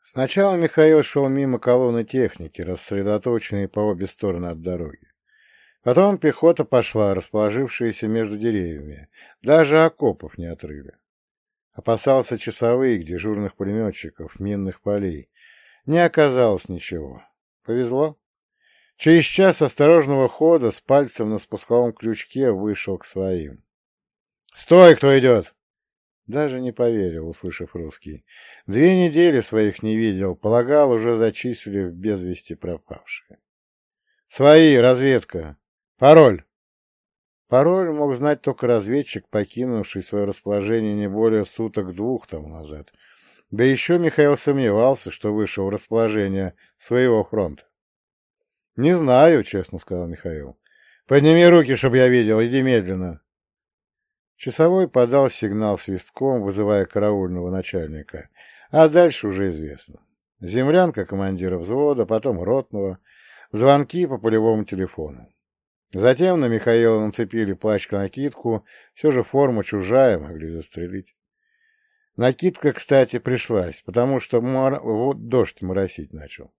Сначала Михаил шел мимо колонны техники, рассредоточенной по обе стороны от дороги. Потом пехота пошла, расположившаяся между деревьями. Даже окопов не отрыли. Опасался часовых, дежурных пулеметчиков, минных полей. Не оказалось ничего. Повезло. Через час осторожного хода с пальцем на спусковом крючке вышел к своим. «Стой, кто идет!» Даже не поверил, услышав русский. Две недели своих не видел, полагал, уже зачислили в без вести пропавшие. «Свои, разведка. Пароль!» Пароль мог знать только разведчик, покинувший свое расположение не более суток-двух тому назад. Да еще Михаил сомневался, что вышел в расположение своего фронта. «Не знаю», — честно сказал Михаил. «Подними руки, чтобы я видел, иди медленно». Часовой подал сигнал свистком, вызывая караульного начальника, а дальше уже известно. Землянка командира взвода, потом ротного, звонки по полевому телефону. Затем на Михаила нацепили плащ-накидку, все же форма чужая, могли застрелить. Накидка, кстати, пришлась, потому что мор... вот дождь моросить начал.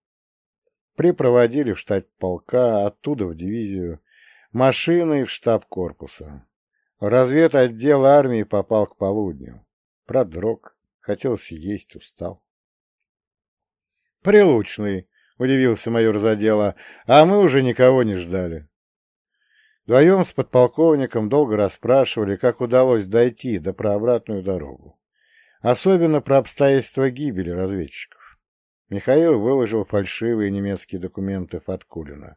Припроводили в штаб полка, оттуда в дивизию, машиной в штаб корпуса. Разведотдел армии попал к полудню. Продрог, хотел съесть, устал. «Прилучный», — удивился майор задела, — «а мы уже никого не ждали». Вдвоем с подполковником долго расспрашивали, как удалось дойти до про обратную дорогу. Особенно про обстоятельства гибели разведчиков. Михаил выложил фальшивые немецкие документы Фаткулина.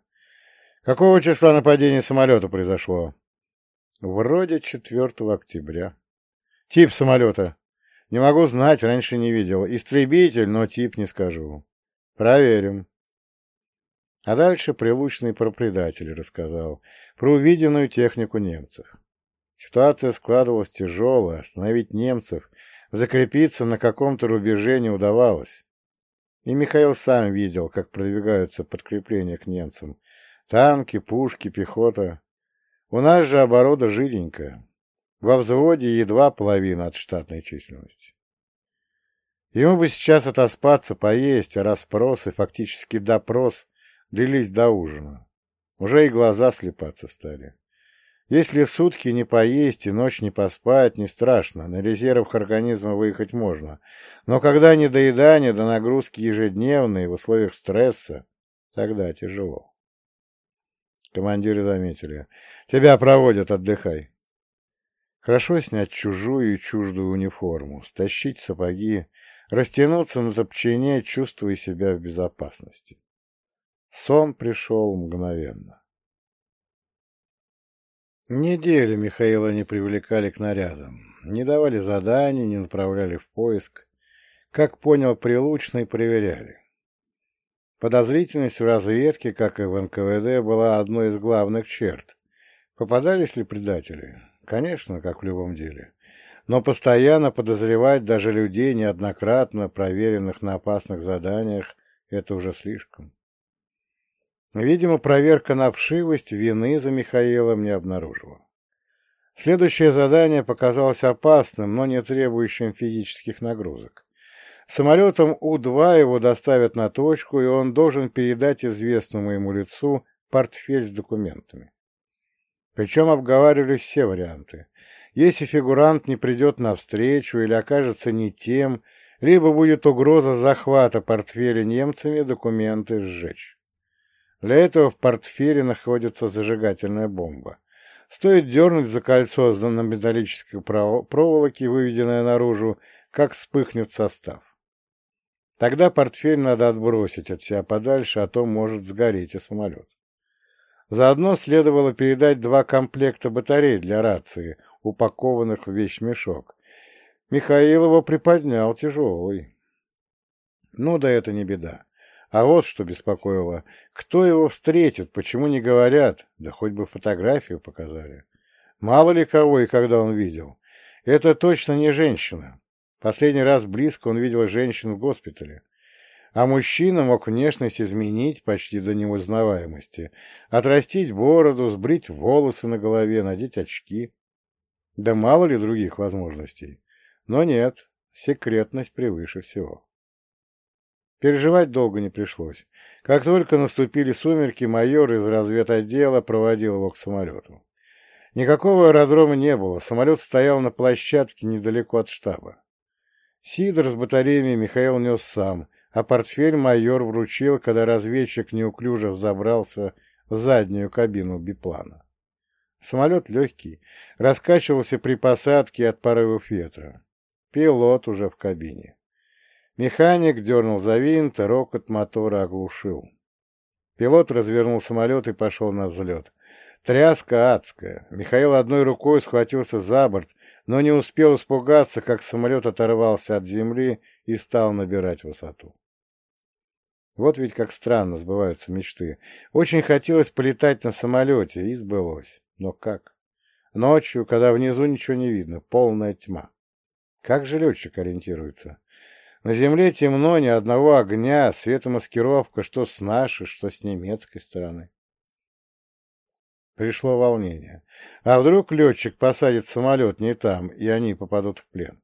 Какого числа нападение самолета произошло? Вроде 4 октября. Тип самолета. Не могу знать, раньше не видел. Истребитель, но тип не скажу. Проверим. А дальше прилучный про предателей рассказал, про увиденную технику немцев. Ситуация складывалась тяжелая, остановить немцев, закрепиться на каком-то рубеже не удавалось. И Михаил сам видел, как продвигаются подкрепления к немцам. Танки, пушки, пехота. У нас же оборота жиденькая. Во взводе едва половина от штатной численности. Ему бы сейчас отоспаться, поесть, а расспросы, фактически допрос, длились до ужина. Уже и глаза слепаться стали. Если сутки не поесть и ночь не поспать, не страшно, на резервах организма выехать можно. Но когда недоедание до нагрузки ежедневные в условиях стресса, тогда тяжело. Командиры заметили. Тебя проводят, отдыхай. Хорошо снять чужую и чуждую униформу, стащить сапоги, растянуться на топчине, чувствуя себя в безопасности. Сон пришел мгновенно. Неделю Михаила не привлекали к нарядам, не давали заданий, не направляли в поиск. Как понял Прилучный, проверяли. Подозрительность в разведке, как и в НКВД, была одной из главных черт. Попадались ли предатели? Конечно, как в любом деле. Но постоянно подозревать даже людей, неоднократно проверенных на опасных заданиях, это уже слишком. Видимо, проверка на вшивость вины за Михаилом не обнаружила. Следующее задание показалось опасным, но не требующим физических нагрузок. Самолетом У-2 его доставят на точку, и он должен передать известному ему лицу портфель с документами. Причем обговаривались все варианты. Если фигурант не придет навстречу или окажется не тем, либо будет угроза захвата портфеля немцами, документы сжечь. Для этого в портфеле находится зажигательная бомба. Стоит дернуть за кольцо на металлической проволоке, выведенное наружу, как вспыхнет состав. Тогда портфель надо отбросить от себя подальше, а то может сгореть и самолет. Заодно следовало передать два комплекта батарей для рации, упакованных в вещмешок. Михаил его приподнял тяжелый. Ну да это не беда. А вот что беспокоило. Кто его встретит, почему не говорят? Да хоть бы фотографию показали. Мало ли кого и когда он видел. Это точно не женщина. Последний раз близко он видел женщин в госпитале. А мужчина мог внешность изменить почти до неузнаваемости, отрастить бороду, сбрить волосы на голове, надеть очки. Да мало ли других возможностей. Но нет, секретность превыше всего. Переживать долго не пришлось. Как только наступили сумерки, майор из разведотдела проводил его к самолету. Никакого аэродрома не было, самолет стоял на площадке недалеко от штаба. Сидор с батареями Михаил нес сам, а портфель майор вручил, когда разведчик неуклюже взобрался в заднюю кабину биплана. Самолет легкий, раскачивался при посадке от порывов ветра. Пилот уже в кабине. Механик дернул за винт, рокот мотора оглушил. Пилот развернул самолет и пошел на взлет. Тряска адская. Михаил одной рукой схватился за борт, но не успел испугаться, как самолет оторвался от земли и стал набирать высоту. Вот ведь как странно сбываются мечты. Очень хотелось полетать на самолете, и сбылось. Но как? Ночью, когда внизу ничего не видно, полная тьма. Как же летчик ориентируется? На земле темно, ни одного огня, светомаскировка, что с нашей, что с немецкой стороны. Пришло волнение. А вдруг летчик посадит самолет не там, и они попадут в плен?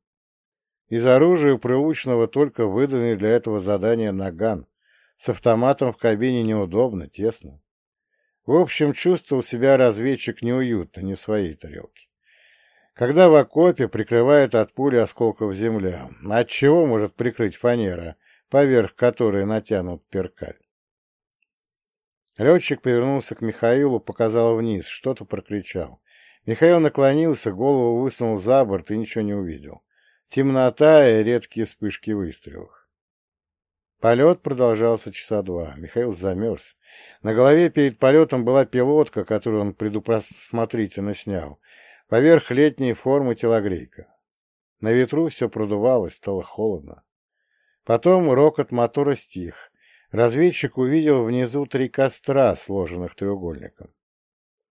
Из оружия у Прилучного только выданный для этого задания наган. С автоматом в кабине неудобно, тесно. В общем, чувствовал себя разведчик неуютно, не в своей тарелке. Когда в окопе прикрывает от пули осколков земля, от чего может прикрыть фанера, поверх которой натянут перкаль? Летчик повернулся к Михаилу, показал вниз, что-то прокричал. Михаил наклонился, голову высунул за борт и ничего не увидел. Темнота и редкие вспышки выстрелов. Полет продолжался часа два. Михаил замерз. На голове перед полетом была пилотка, которую он предусмотрительно снял. Поверх летней формы телогрейка. На ветру все продувалось, стало холодно. Потом рокот мотора стих. Разведчик увидел внизу три костра, сложенных треугольником.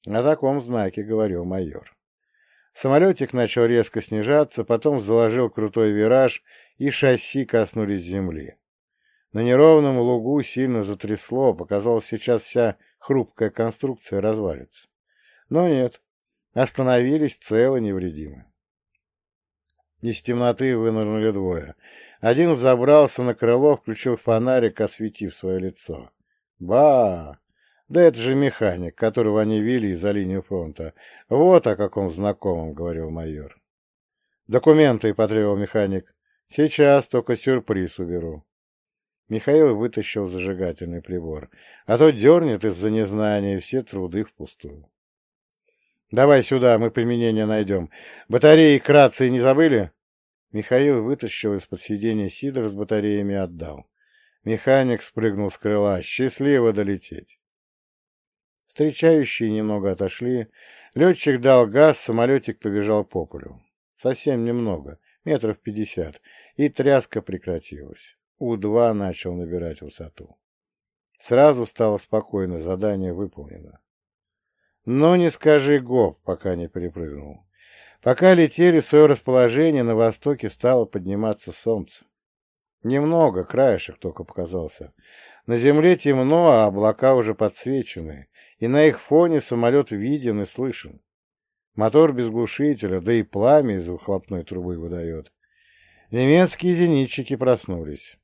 О таком знаке говорил майор. Самолетик начал резко снижаться, потом заложил крутой вираж, и шасси коснулись земли. На неровном лугу сильно затрясло, показалось, сейчас вся хрупкая конструкция развалится. Но нет, остановились целы невредимы. Из темноты вынырнули двое. Один взобрался на крыло, включил фонарик, осветив свое лицо. «Ба! Да это же механик, которого они вели за линию фронта. Вот о каком знакомом, — говорил майор. Документы, — потребовал механик. Сейчас только сюрприз уберу. Михаил вытащил зажигательный прибор, а то дернет из-за незнания все труды впустую. — Давай сюда, мы применение найдем. Батареи к рации не забыли? Михаил вытащил из-под сиденья сидор с батареями и отдал. Механик спрыгнул с крыла. Счастливо долететь. Встречающие немного отошли. Летчик дал газ, самолетик побежал по полю. Совсем немного, метров пятьдесят, и тряска прекратилась. У-2 начал набирать высоту. Сразу стало спокойно, задание выполнено. Но не скажи гоп, пока не перепрыгнул. Пока летели в свое расположение, на востоке стало подниматься солнце. Немного, краешек только показался. На земле темно, а облака уже подсвечены и на их фоне самолет виден и слышен. Мотор без глушителя, да и пламя из выхлопной трубы выдает. Немецкие зенитчики проснулись.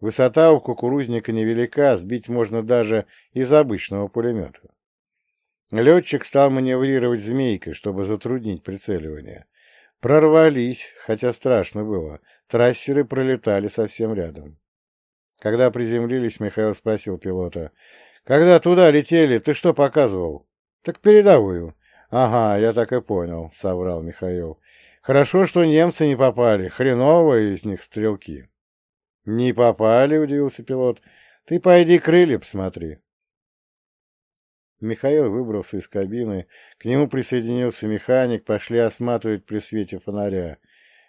Высота у кукурузника невелика, сбить можно даже из обычного пулемета. Летчик стал маневрировать змейкой, чтобы затруднить прицеливание. Прорвались, хотя страшно было. Трассеры пролетали совсем рядом. Когда приземлились, Михаил спросил пилота, когда туда летели, ты что показывал? Так передовую. Ага, я так и понял, соврал Михаил. Хорошо, что немцы не попали. Хреновые из них стрелки. Не попали, удивился пилот. Ты пойди крылья посмотри. Михаил выбрался из кабины, к нему присоединился механик, пошли осматривать при свете фонаря.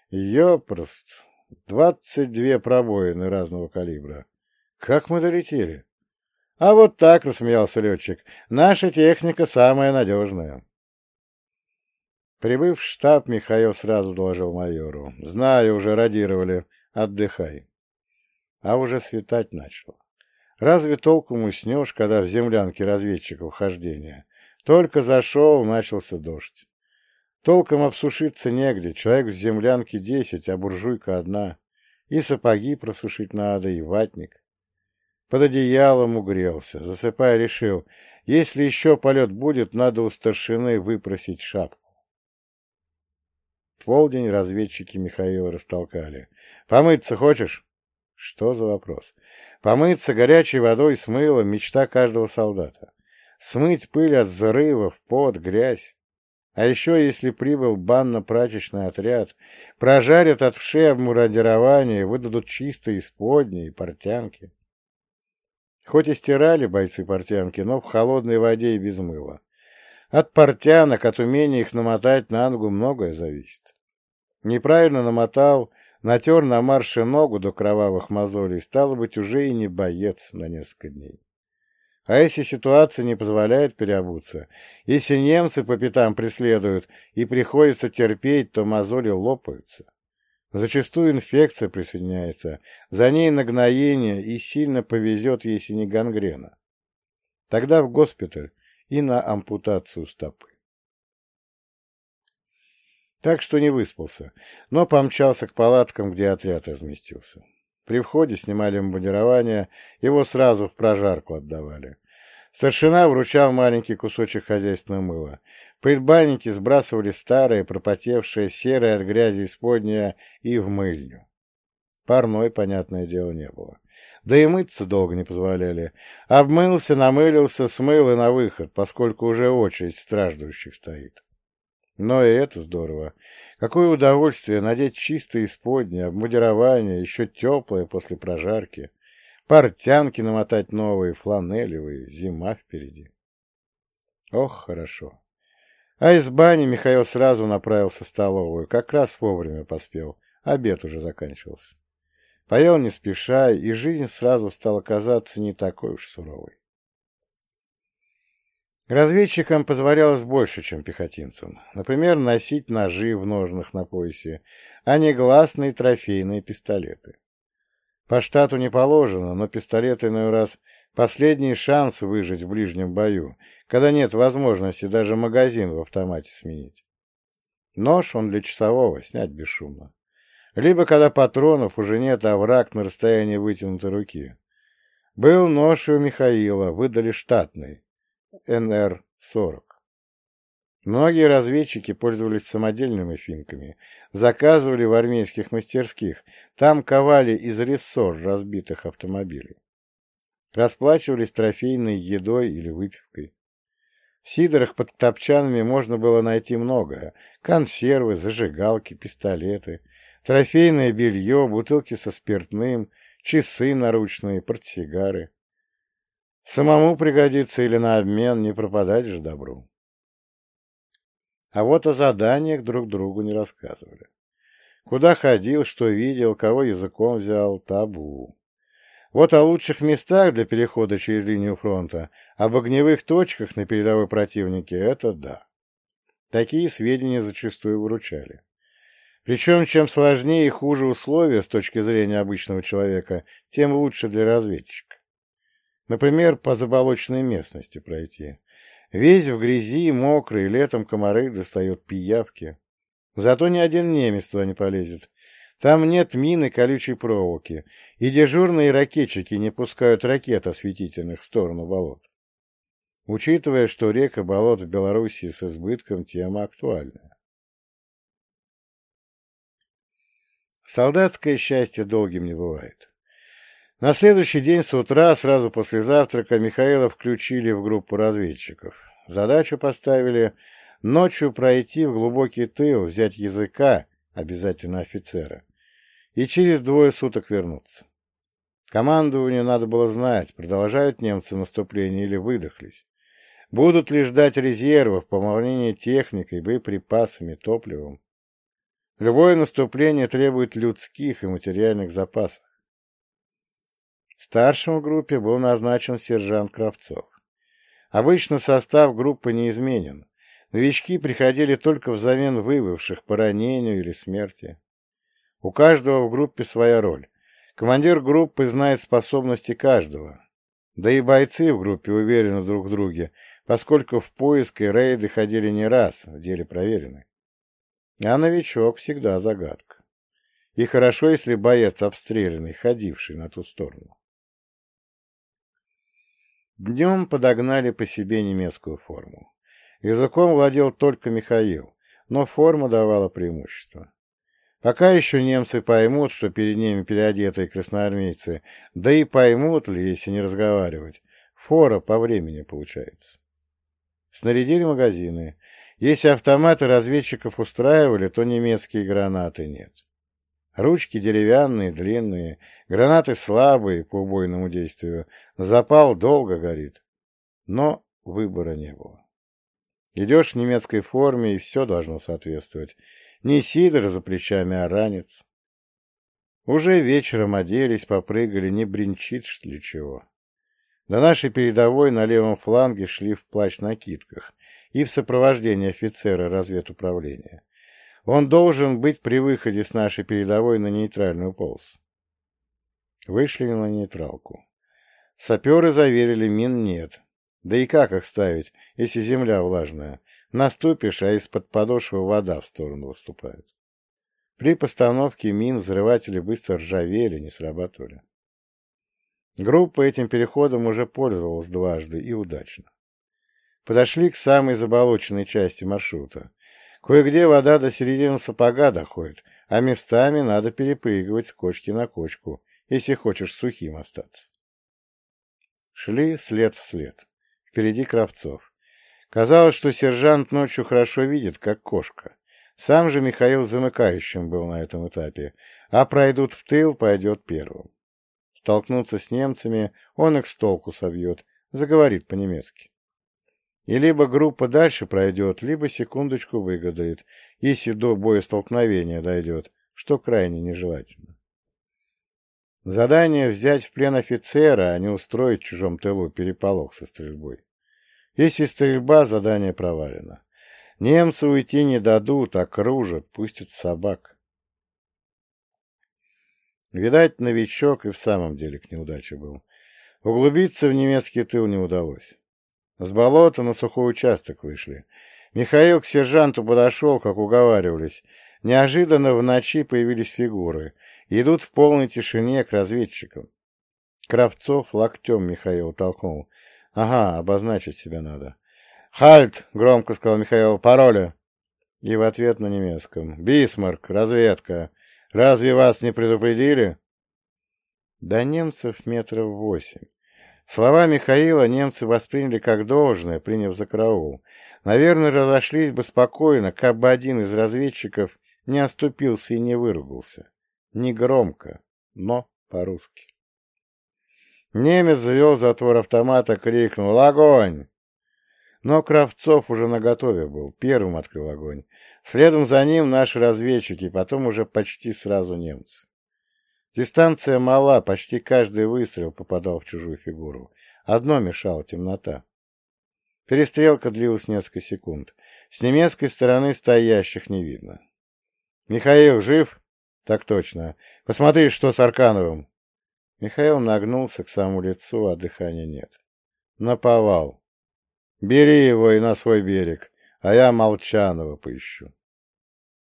Ёпрост! Двадцать две пробоины разного калибра. Как мы долетели? А вот так, рассмеялся летчик, наша техника самая надежная. Прибыв в штаб, Михаил сразу доложил майору. Знаю, уже радировали. Отдыхай. А уже светать начало. Разве толком уснешь, когда в землянке разведчиков хождения? Только зашел, начался дождь. Толком обсушиться негде, человек в землянке десять, а буржуйка одна. И сапоги просушить надо, и ватник. Под одеялом угрелся. Засыпая, решил, если еще полет будет, надо у старшины выпросить шапку. В полдень разведчики Михаила растолкали. «Помыться хочешь?» Что за вопрос? Помыться горячей водой с мылом — мечта каждого солдата. Смыть пыль от взрывов, пот, грязь. А еще, если прибыл банно-прачечный отряд, прожарят от вшей обмурадирования, выдадут чистые исподние и портянки. Хоть и стирали бойцы портянки, но в холодной воде и без мыла. От портянок, от умения их намотать на ногу многое зависит. Неправильно намотал, натер на марше ногу до кровавых мозолей, стало быть, уже и не боец на несколько дней. А если ситуация не позволяет переобуться, если немцы по пятам преследуют и приходится терпеть, то мозоли лопаются. Зачастую инфекция присоединяется, за ней нагноение и сильно повезет, если не гангрена. Тогда в госпиталь и на ампутацию стопы. Так что не выспался, но помчался к палаткам, где отряд разместился. При входе снимали мундирование, его сразу в прожарку отдавали. Старшина вручал маленький кусочек хозяйственного мыла. Предбанники сбрасывали старое, пропотевшее, серое от грязи исподнее и в мыльню. Парной, понятное дело, не было. да и мыться долго не позволяли. Обмылся, намылился, смыл и на выход, поскольку уже очередь страждущих стоит. Но и это здорово. Какое удовольствие надеть чистые исподние, обмундирование, еще теплое после прожарки. Портянки намотать новые, фланелевые, зима впереди. Ох, хорошо. А из бани Михаил сразу направился в столовую, как раз вовремя поспел. Обед уже заканчивался. Поел не спеша, и жизнь сразу стала казаться не такой уж суровой. Разведчикам позволялось больше, чем пехотинцам. Например, носить ножи в ножнах на поясе, а не гласные трофейные пистолеты. По штату не положено, но пистолет иной раз последний шанс выжить в ближнем бою, когда нет возможности даже магазин в автомате сменить. Нож он для часового, снять бесшумно. Либо когда патронов уже нет, а враг на расстоянии вытянутой руки. Был нож и у Михаила, выдали штатный, НР-40. Многие разведчики пользовались самодельными финками, заказывали в армейских мастерских, там ковали из рессор разбитых автомобилей. Расплачивались трофейной едой или выпивкой. В сидорах под топчанами можно было найти многое. Консервы, зажигалки, пистолеты, трофейное белье, бутылки со спиртным, часы наручные, портсигары. Самому пригодится или на обмен, не пропадать же добру. А вот о заданиях друг другу не рассказывали. Куда ходил, что видел, кого языком взял — табу. Вот о лучших местах для перехода через линию фронта, об огневых точках на передовой противнике — это да. Такие сведения зачастую выручали. Причем, чем сложнее и хуже условия с точки зрения обычного человека, тем лучше для разведчика. Например, по заболоченной местности пройти. Весь в грязи, мокрый, летом комары достают пиявки. Зато ни один немец туда не полезет. Там нет мины колючей проволоки, и дежурные ракетчики не пускают ракет осветительных в сторону болот. Учитывая, что река болот в Белоруссии с избытком, тема актуальная. Солдатское счастье долгим не бывает. На следующий день с утра, сразу после завтрака, Михаила включили в группу разведчиков. Задачу поставили ночью пройти в глубокий тыл, взять языка, обязательно офицера, и через двое суток вернуться. Командованию надо было знать, продолжают немцы наступление или выдохлись. Будут ли ждать резервов, пополнения техникой, боеприпасами, топливом. Любое наступление требует людских и материальных запасов. Старшим в группе был назначен сержант Кравцов. Обычно состав группы не изменен. Новички приходили только взамен выбывших по ранению или смерти. У каждого в группе своя роль. Командир группы знает способности каждого. Да и бойцы в группе уверены друг в друге, поскольку в поиск и рейды ходили не раз, в деле проверены. А новичок всегда загадка. И хорошо, если боец обстрелянный, ходивший на ту сторону. Днем подогнали по себе немецкую форму. Языком владел только Михаил, но форма давала преимущество. Пока еще немцы поймут, что перед ними переодетые красноармейцы, да и поймут ли, если не разговаривать, фора по времени получается. Снарядили магазины. Если автоматы разведчиков устраивали, то немецкие гранаты нет. Ручки деревянные, длинные, гранаты слабые по убойному действию, запал долго горит. Но выбора не было. Идешь в немецкой форме, и все должно соответствовать. Не сидор за плечами, а ранец. Уже вечером оделись, попрыгали, не бринчит ли чего. До нашей передовой на левом фланге шли в плащ-накидках и в сопровождении офицера разведуправления. Он должен быть при выходе с нашей передовой на нейтральную полосу. Вышли на нейтралку. Саперы заверили, мин нет. Да и как их ставить, если земля влажная? Наступишь, а из-под подошвы вода в сторону выступает. При постановке мин взрыватели быстро ржавели, не срабатывали. Группа этим переходом уже пользовалась дважды и удачно. Подошли к самой заболоченной части маршрута. Кое-где вода до середины сапога доходит, а местами надо перепрыгивать с кочки на кочку, если хочешь сухим остаться. Шли след в след. Впереди Кравцов. Казалось, что сержант ночью хорошо видит, как кошка. Сам же Михаил замыкающим был на этом этапе, а пройдут в тыл, пойдет первым. Столкнуться с немцами, он их с толку собьет, заговорит по-немецки. И либо группа дальше пройдет, либо секундочку выгадает, если до боестолкновения дойдет, что крайне нежелательно. Задание взять в плен офицера, а не устроить в чужом тылу переполох со стрельбой. Если стрельба, задание провалено. Немцы уйти не дадут, окружат, пустят собак. Видать, новичок и в самом деле к неудаче был. Углубиться в немецкий тыл не удалось. С болота на сухой участок вышли. Михаил к сержанту подошел, как уговаривались. Неожиданно в ночи появились фигуры. Идут в полной тишине к разведчикам. Кравцов локтем Михаил толкнул. Ага, обозначить себя надо. «Хальт!» — громко сказал Михаил. «Пароли!» И в ответ на немецком. «Бисмарк! Разведка! Разве вас не предупредили?» До немцев метров восемь. Слова Михаила немцы восприняли как должное, приняв за караул. Наверное, разошлись бы спокойно, как бы один из разведчиков не оступился и не выругался. Не громко, но по-русски. Немец завел затвор автомата, крикнул «Огонь!». Но Кравцов уже наготове был, первым открыл огонь. Следом за ним наши разведчики, потом уже почти сразу немцы. Дистанция мала, почти каждый выстрел попадал в чужую фигуру. Одно мешало — темнота. Перестрелка длилась несколько секунд. С немецкой стороны стоящих не видно. «Михаил жив?» «Так точно. Посмотри, что с Аркановым». Михаил нагнулся к самому лицу, а дыхания нет. «Наповал. Бери его и на свой берег, а я Молчанова поищу».